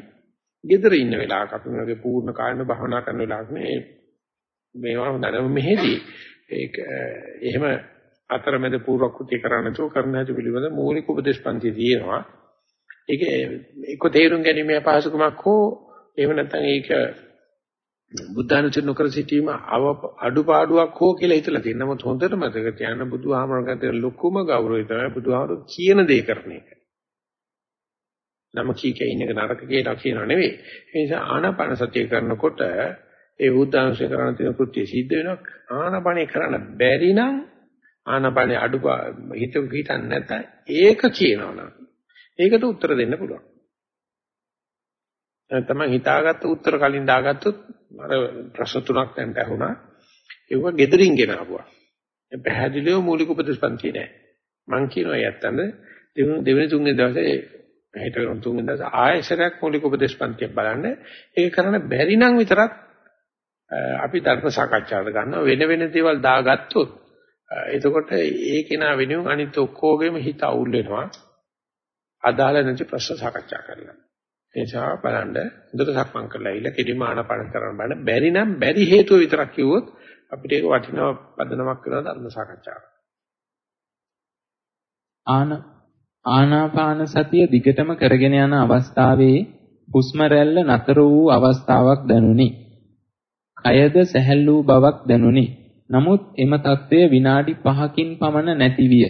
gedara ඉන්න වෙලාවක අපි මොනගේ පූර්ණ කායන භවනා කරන වෙලාවක මේ මේවා හොඳයි. මෙහෙදී ඒක එහෙම අතරමැද පූර්ව කෘත්‍ය කරන්න තෝ කරන්න හැටි පිළිබඳ මූලික උපදේශ පන්ති තියෙනවා. ඒක එක්ක තේරුම් ගැනීම අපහසුකමක් හෝ එහෙම නැත්නම් ඒක බුද්ධානුචර නොකර සිටීම අඩුපාඩුවක් හෝ කියලා හිතලා තියෙනවා. නමුත් හොඳට මතක තියාගන්න බුදුහාමරකට ලොකුම ගෞරවය තමයි බුදුහාමර කියන දේ කරන එක. නම කීකේ ඉන්න එක නරක කියලා කියනව නෙවෙයි. ඒ නිසා ආනාපාන සතිය කරනකොට ඒ බුද්ධාංශය කරන තියෙන කෘත්‍ය සිද්ධ වෙනවා. ආනාපානේ කරන්න බැරි නම් ආනපනේ අඩු හිත හිතන්නේ නැත්නම් ඒක කියනවනම් ඒකට උත්තර දෙන්න පුළුවන්. තමයි හිතාගත්ත උත්තර කලින් දාගත්තොත් අර ප්‍රශ්න තුනක් දැන් ඇහුණා. ඒක gederin ගෙනාවුවා. ඒ පැහැදිලිව මූලික උපදේශපන්ති නෑ. මං කියනවා යත්තන දෙවෙනි තුන්වෙනි දවසේ හිට තුන්වෙනි දවසේ ආයෙසරයක් මූලික උපදේශපන්තිය බලන්න. ඒක කරන්න බැරි නම් විතරක් අපි ධර්ම සාකච්ඡාවට ගන්නවා. වෙන වෙන දේවල් දාගත්තොත් එතකොට ඒ කෙනා වෙනුවෙන් අනිත් ඔක්කොගෙම හිත අවුල් වෙනවා. අදාළ නැති ප්‍රශ්න සාකච්ඡා කරලා. ඒ නිසා බලන්න හොඳට සක්මන් කරලා ඉල කෙලිම ආනපන කරන්න බලන්න. බැරි නම් බැරි හේතුව විතරක් කිව්වොත් අපිට ඒක වටිනා පදනමක් වෙනවා ධර්ම සාකච්ඡාවට. ආන ආනාපාන සතිය දිගටම කරගෙන යන අවස්ථාවේ හුස්ම රැල්ල නතර වූ අවස්ථාවක් දැනුනි කයද සැහැල්ලු බවක් දැනුනි. නමුත් එම తත්වය විනාඩි 5කින් පමණ නැතිවිය.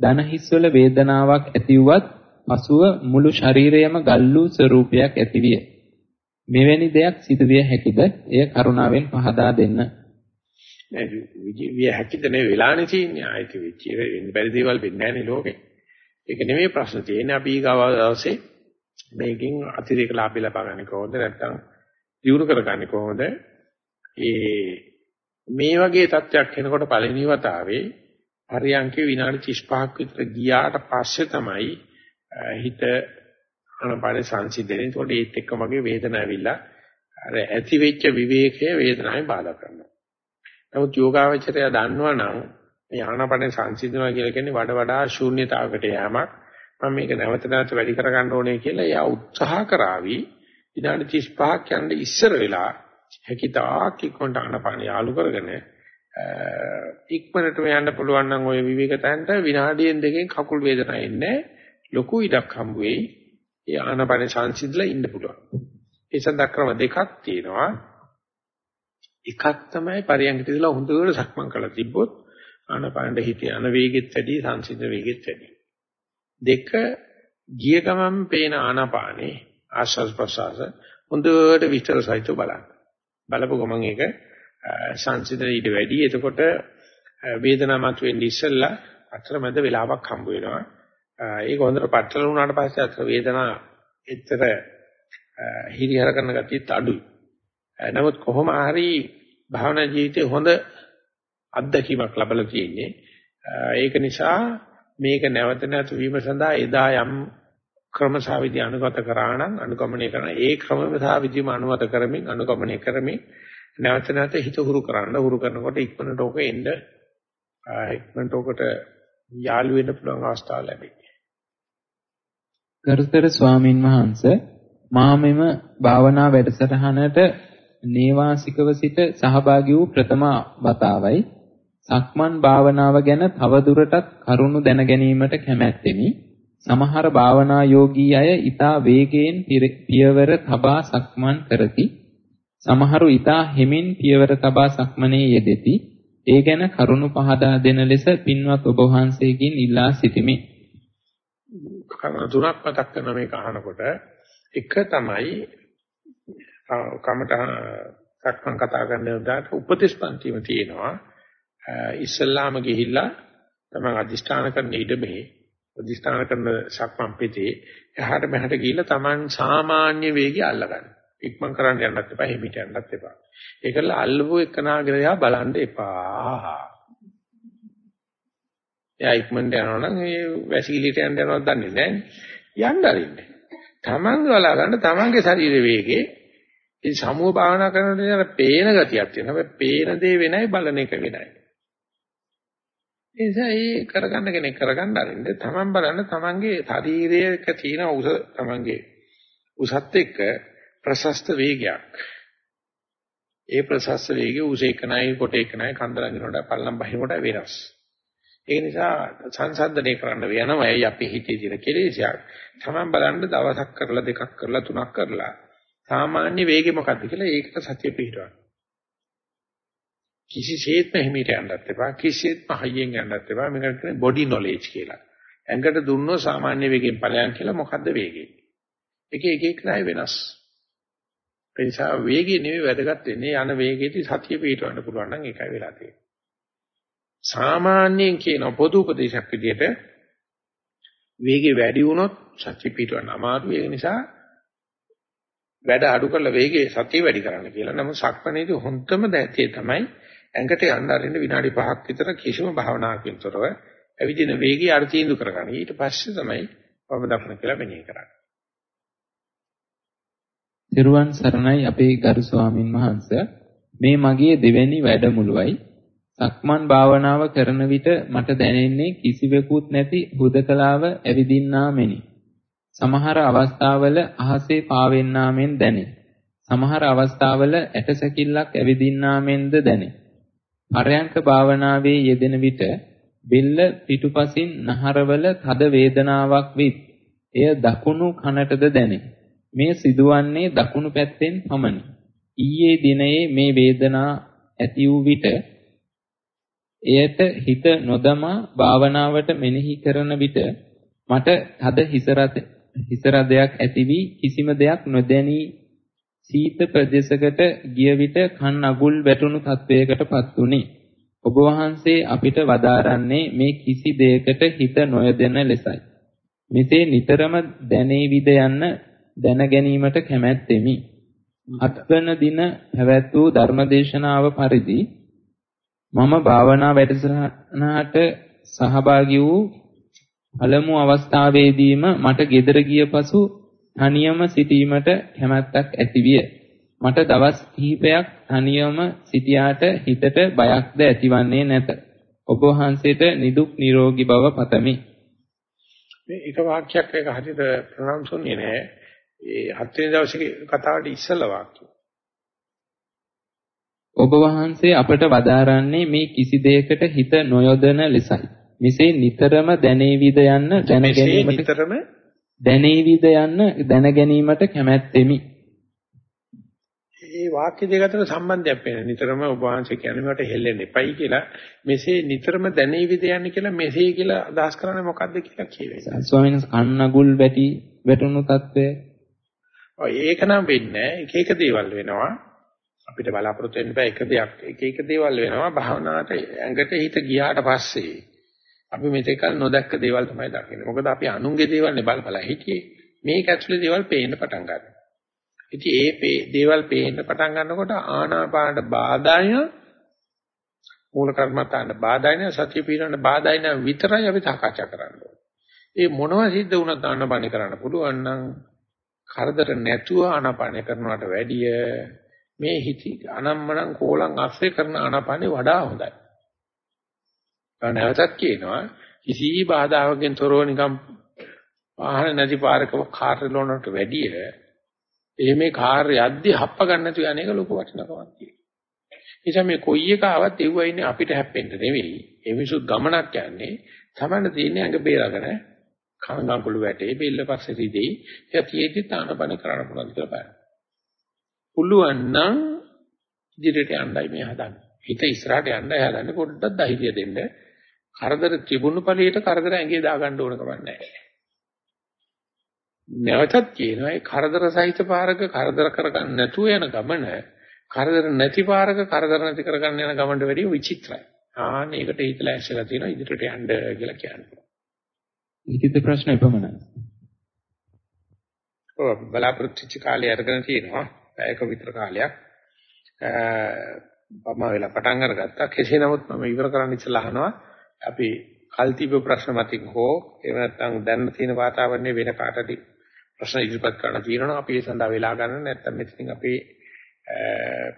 දන හිස්වල වේදනාවක් ඇතිවුවත් පසුව මුළු ශරීරයම ගල්ලු ස්වරූපයක් ඇතිවිය. මෙවැනි දෙයක් සිදුවිය හැකිද? එය කරුණාවෙන් පහදා දෙන්න. විජය හැකිද නේ වෙලානේ තියෙන්නේ. ආයිත් විචි වෙන්න බැරි දේවල් වෙන්නේ නැහැ නේ ලෝකේ. ඒක නෙමෙයි ප්‍රශ්න තියෙන්නේ. අපි ඊගාව දවසේ මේකෙන් අතිරේක ලාභය ලබා ගන්න කොහොමද නැත්නම් දියුණු කරගන්නේ කොහොමද? ඒ මේ වගේ තත්ත්වයක් එනකොට පළවෙනි වතාවේ හරියන්කේ විනාඩි 35ක් විතර ගියාට පස්සේ තමයි හිත අනපාරේ සංසිඳෙන්නේ. ඒකට ඒත් එක්කම වගේ වේදනාව ඇවිල්ලා අර ඇති වෙච්ච විවේකයේ වේදනාවෙන් බාධා කරනවා. නමුත් යෝගාවචරය දන්නවනම් මේ ආනාපානේ සංසිඳනවා කියලා කියන්නේ වඩා වඩා ශූන්‍යතාවකට යෑමක්. මම මේක නැවත නැවත වැඩි කරගන්න ඕනේ කියලා එයා උත්සාහ කරાવી විනාඩි 35ක් යන්න ඉස්සර වෙලා හැකිතාක් ඉක්මනට ආනාපානිය ආලු කරගෙන ඉක්මනටම යන්න පුළුවන් නම් ওই විවේකතන්ට විනාඩියෙන් දෙකෙන් කකුල් වේදනාවක් එන්නේ ලොකු ඉඩක් හම්බ වෙයි. ඒ ආනාපානේ සංසිඳලා ඉන්න පුළුවන්. ඒ සඳහා ක්‍රම දෙකක් තියෙනවා. එකක් තමයි පරියන්කට ඉඳලා හොඳට සක්මන් කරලා තිබ්බොත් ආනපානට හිත යන වේගෙත් වැඩි සංසිඳන වේගෙත් වැඩි. දෙක ගිය ගමන් පේන ආනපානේ ආශ්වාස ප්‍රශ්වාස හොඳට විස්තර සහිතව බලන්න. බලපු ගමන් ඒක සංසිඳන ඊට වැඩි. එතකොට වේදනාව මතුවෙන්නේ ඉස්සෙල්ලා අතරමැද වෙලාවක් හම්බ වෙනවා. ඒක හොඳට පట్టල වුණාට පස්සේ අතර වේදනාව එතර හිරිහර කරන ගතියත් අඩුයි. නමුත් කොහොම හරි භාවනා ජීවිතේ හොඳ අත්දැකීමක් ලැබලා තියෙන්නේ. ඒක නිසා මේක නැවත නැවත වීම සඳහා එදා යම් ක්‍රමසාවිදි අනුගත කරා නම් අනුගමනය කරන ඒ ක්‍රමසාවිදිම අනුගත කරමින් අනුගමනය කරමින් නැවත නැවත හිත හුරු කරන්න හුරු කරනකොට ඉක්මනට ඕක එන්න ඉක්මනට ඕකට යාළු වෙන්න පුළුවන් අවස්ථාව ලැබෙයි. ගරුතර ස්වාමින් වහන්සේ මා මෙම භාවනා වැඩසටහනට නේවාසිකව සිට සහභාගී වූ ප්‍රථම වතාවයි සක්මන් භාවනාව ගැන තවදුරටත් කරුණු දැන ගැනීමට කැමැත්තෙමි. සමහර භාවනා යෝගී අය ඊතා වේගයෙන් පියවර තබා සක්මන් කරති. සමහරු ඊතා හිමින් පියවර තබා සක්මනේ යෙදෙති. ඒ ගැන කරුණු පහදා දෙන ලෙස පින්වත් ඔබ වහන්සේගෙන් ඉල්ලා සිටිමි. කරුණු තුනක් මතක් කරන මේක අහනකොට එක තමයි කමට සක්මන් කතා කරන උදාට උපදේශපන්තිම තියෙනවා. ඉස්සල්ලාම ගිහිල්ලා තමයි අදිෂ්ඨාන කරන ඉඩමේ අධිෂ්ඨාන කරන සක්මන් පිටේ එහාට මෙහාට ගිහිල්ලා Taman සාමාන්‍ය වේගය අල්ලගන්න. ඉක්මන් කරන්න යන්නත් එපා, හිමිට යන්නත් එපා. ඒකල අල්ලපු එකනාගෙන යා බලන්න එපා. එයා ඉක්මනට යනවා නම් ඒ වැසිකිළියට යන්න යනවද දන්නේ නැහැ. යන්න අරින්නේ. Taman ගලා ගන්න Tamanගේ ශරීර වේගේ ඉතින් සමුහ භාවනා කරනකොට පේන ගතියක් තියෙනවා. පේන දේ වෙනයි බලන එක වෙනයි. ඒ නිසා ඒ කරගන්න කෙනෙක් කරගන්න අරින්න තමන් බලන්න තමන්ගේ ශරීරයක තියෙන උස තමන්ගේ උසත් එක්ක ප්‍රශස්ත වේගයක්. ඒ ප්‍රශස්ත වේගය උස එකනයි කොට එකනයි කන්දරංගනට පල්ලම් බහිනකොට වෙනස්. ඒ නිසා සංසන්දනය කරන්න වෙනවයි අපි හිතේ තියෙන කෙලෙසයක්. තමන් බලන්න දවසක් කරලා දෙකක් කරලා තුනක් කරලා සාමාන්‍ය වේගය මොකක්ද කියලා ඒකට සතිය පිටවන්න. කිසිසේත්ම හිමීට යන්නත් එපා කිසිසේත්ම හයියෙන් යන්නත් එපා මේකට කියන්නේ බොඩි නොලෙජ් කියලා. ඇඟට දුන්නොත් සාමාන්‍ය වේගයෙන් ඵලයන් කියලා මොකද්ද වේගය? එක එක එක නයි වෙනස්. ඒ නිසා වේගය නෙවෙයි වැදගත් වෙන්නේ යන වේගයේදී සතිය පිටවන්න පුළුවන් නම් ඒකයි වෙලා තියෙන්නේ. සාමාන්‍යයෙන් කියන පොදු උපදේශයක් විදිහට වේගය වැඩි වුණොත් සත්‍ය පිටවන්න අමාරුයි ඒ නිසා වැඩ අඩු කරලා වේගය සතිය වැඩි කරන්න කියලා. නමුත් සක්මණේදී හොන්තම දැතිය තමයි ඇඟට යන්න අරින්න විනාඩි 5ක් විතර කිසිම භාවනාවකින් තොරව ඇවිදින වේගය අර තීන්දු කරගන්න. ඊට පස්සේ තමයි වම දකුණ කියලා මෙනෙහි කරන්නේ. තිරුවන් සරණයි අපේ ගරු ස්වාමින් වහන්සේ මේ මගේ දෙවැනි වැඩමුළුවයි සක්මන් භාවනාව කරන විට මට දැනෙන්නේ කිසිවෙකුත් නැති හුදකලාව ඇවිදින්නා මෙනි. සමහර අවස්ථාවල අහසේ පාවෙන්නා මෙන් දැනේ. සමහර අවස්ථාවල ඇටසැකිල්ලක් ඇවිදින්නා මෙන්ද දැනේ. පරයන්ක භාවනාවේ යෙදෙන විට බෙල්ල පිටුපසින් නහරවල තද වේදනාවක් විත් එය දකුණු කනටද දැනේ. මේ සිදුවන්නේ දකුණු පැත්තෙන් පමණි. ඊයේ දිනයේ මේ වේදනා ඇති වූ විට එයට හිත නොදමා භාවනාවට මෙනෙහි කරන විට මට තද හිස හිස රදයක් ඇති වී කිසිම දෙයක් නොදැනී සීත ප්‍රදේශයකට ගිය විට කන් අගුල් වැටුණු තත්වයකටපත් වුනි. ඔබ වහන්සේ අපිට වදාරන්නේ මේ කිසි දෙයකට හිත නොයදෙන ලෙසයි. මෙසේ නිතරම දැනේවිද යන්න දැන ගැනීමට කැමැත්තෙමි. හත්වන දින පැවැත් වූ ධර්මදේශනාව පරිදි මම භාවනා වැඩසටහනට සහභාගී වූ පළමු අවස්ථාවේදීම මට gedara ගිය පසු තනියම සිටීමට කැමැත්තක් ඇතිවිය. මට දවස් කිහිපයක් තනියම සිටියාට හිතට බයක්ද ඇතිවන්නේ නැත. ඔබ වහන්සේට නිදුක් නිරෝගී බව පතමි. මේ එක වාක්‍යයක් එක හරියට ප්‍රොනවුන්ස් වෙන්නේ නැහැ. ඒ හත්වෙනි දවසේ කතාවට ඉස්සලා වාක්‍යය. ඔබ වහන්සේ අපට වදාරන්නේ මේ කිසි දෙයකට හිත නොයොදන ලෙසයි. මෙසේ නිතරම දැනේවිද යන්න දැන ගැනීමට නිතරම දැනේවිද යන්න දැන ගැනීමට කැමැත්තෙමි. මේ වාක්‍ය දෙක අතර සම්බන්ධයක් වෙන නිතරම ඔබ වහන්සේ කියන්නේ මට හෙල්ලෙන්න එපයි කියලා මෙසේ නිතරම දැනේවිද යන්න කියලා මෙසේ කියලා අදහස් කරන්නේ මොකද්ද කියලා කියවෙයි. ස්වාමීන් වහන්සේ කන්නගුල් වැටි වැටුණු తත්වය. ඔය ඒක නම් වෙන්නේ එක එක දේවල් වෙනවා. අපිට බලාපොරොත්තු වෙන්න බෑ එක දෙයක් එක එක දේවල් වෙනවා භාවනාවට ඇඟට හිත ගියාට පස්සේ අපි මෙතෙක් කල නොදැක්ක දේවල් තමයි දකින්නේ. මොකද අපි අනුන්ගේ දේවල් නේ බල බල හිටියේ. මේක ඇතුලේ දේවල් පේන්න පටන් ගන්නවා. ඉතින් ඒ දේවල් පේන්න පටන් ගන්නකොට ආනාපානට බාධාය මූල කර්මතාන්ට බාධායි නෑ සතිය පිරන්න බාධායි නෑ විතරයි අපි සාකච්ඡා කරන්න ඒ මොනවා සිද්ධ වුණත් ආනාපාන කරන්න පුළුවන් නම් කරදර නැතුව ආනාපාන කරනවට වැඩිය මේ හිති අනම්මනම් කෝලං අස්සේ කරන ආනාපානේ වඩා හොඳයි. නැවතත් කියනවා කිසි බාධාවකින් තොරව නිකම් වාහන නැති පාරක කාර් ලෝනට වැඩිය එහෙම කාර් යද්දි හප්ප ගන්න නැතුව යන්නේක ලොකු වටිනකමක් තියෙනවා. නිසා මේ කොයි එක ආවත් එව්ව ඉන්නේ අපිට හැප්පෙන්න නෙවෙයි. ඒ මිනිස්සු ගමනක් යන්නේ තමන්න තියෙන ඇඟ බේරගෙන කංගංකුළු වැටේ බෙල්ල පස්සේ රිදෙයි. ඒක තියෙද්දි තානපන කරන්න පුළුවන් කියලා බලන්න. පුළුවන් නම් ඉදිරියට යන්නයි මේ හදන්නේ. හිත ඉස්සරහට යන්නයි හදන්නේ පොඩ්ඩක් ධෛර්යය දෙන්න. කරදර තිබුණු ඵලයට කරදර ඇඟේ දාගන්න ඕන කමක් නැහැ. නැවතත් කියනවා ඒ කරදර සහිත පාරක කරදර කරගන්න නැතුව යන ගමන කරදර නැති පාරක කරදර නැති කරගන්න යන ගමනට වැඩිය විචිත්‍රයි. ආන්න ඒකට හිතලා ඇස්සලා තියෙනවා ඉදිරියට යන්න කියලා කියන්නේ. ඊටිත ප්‍රශ්න එපමණයි. ඔව් බලාපොරොත්තු කාලය අරගෙන තියෙනවා. පැයක විතර කාලයක්. මම වෙලා පටන් අරගත්තා. කෙසේ නමුත් මම ඉවර කරන්න ඉස්සලා අහනවා අපි කල්තිබ ප්‍රශ්න මතින් හෝ එහෙම නැත්නම් දැන් තියෙන වාතාවරණය වෙන කාටද ප්‍රශ්න ඉදිරිපත් කරන්න තියෙනවා අපි ඒ සඳහා වෙලා ගන්න නැත්නම් මෙතනින් අපි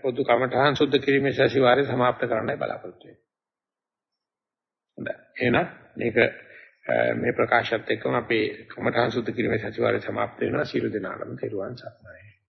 පොදු කමඨහන් සුද්ධ කිරීමේ සැසිවාරය સમાપ્ત කරන්නයි බලාපොරොත්තු වෙන්නේ. හොඳයි. එහෙනම් මේක මේ ප්‍රකාශයත් එක්කම අපේ කමඨහන් සුද්ධ කිරීමේ සැසිවාරය સમાપ્ત වෙනවා. සියලු දෙනාටම තෙරුවන් සරණයි.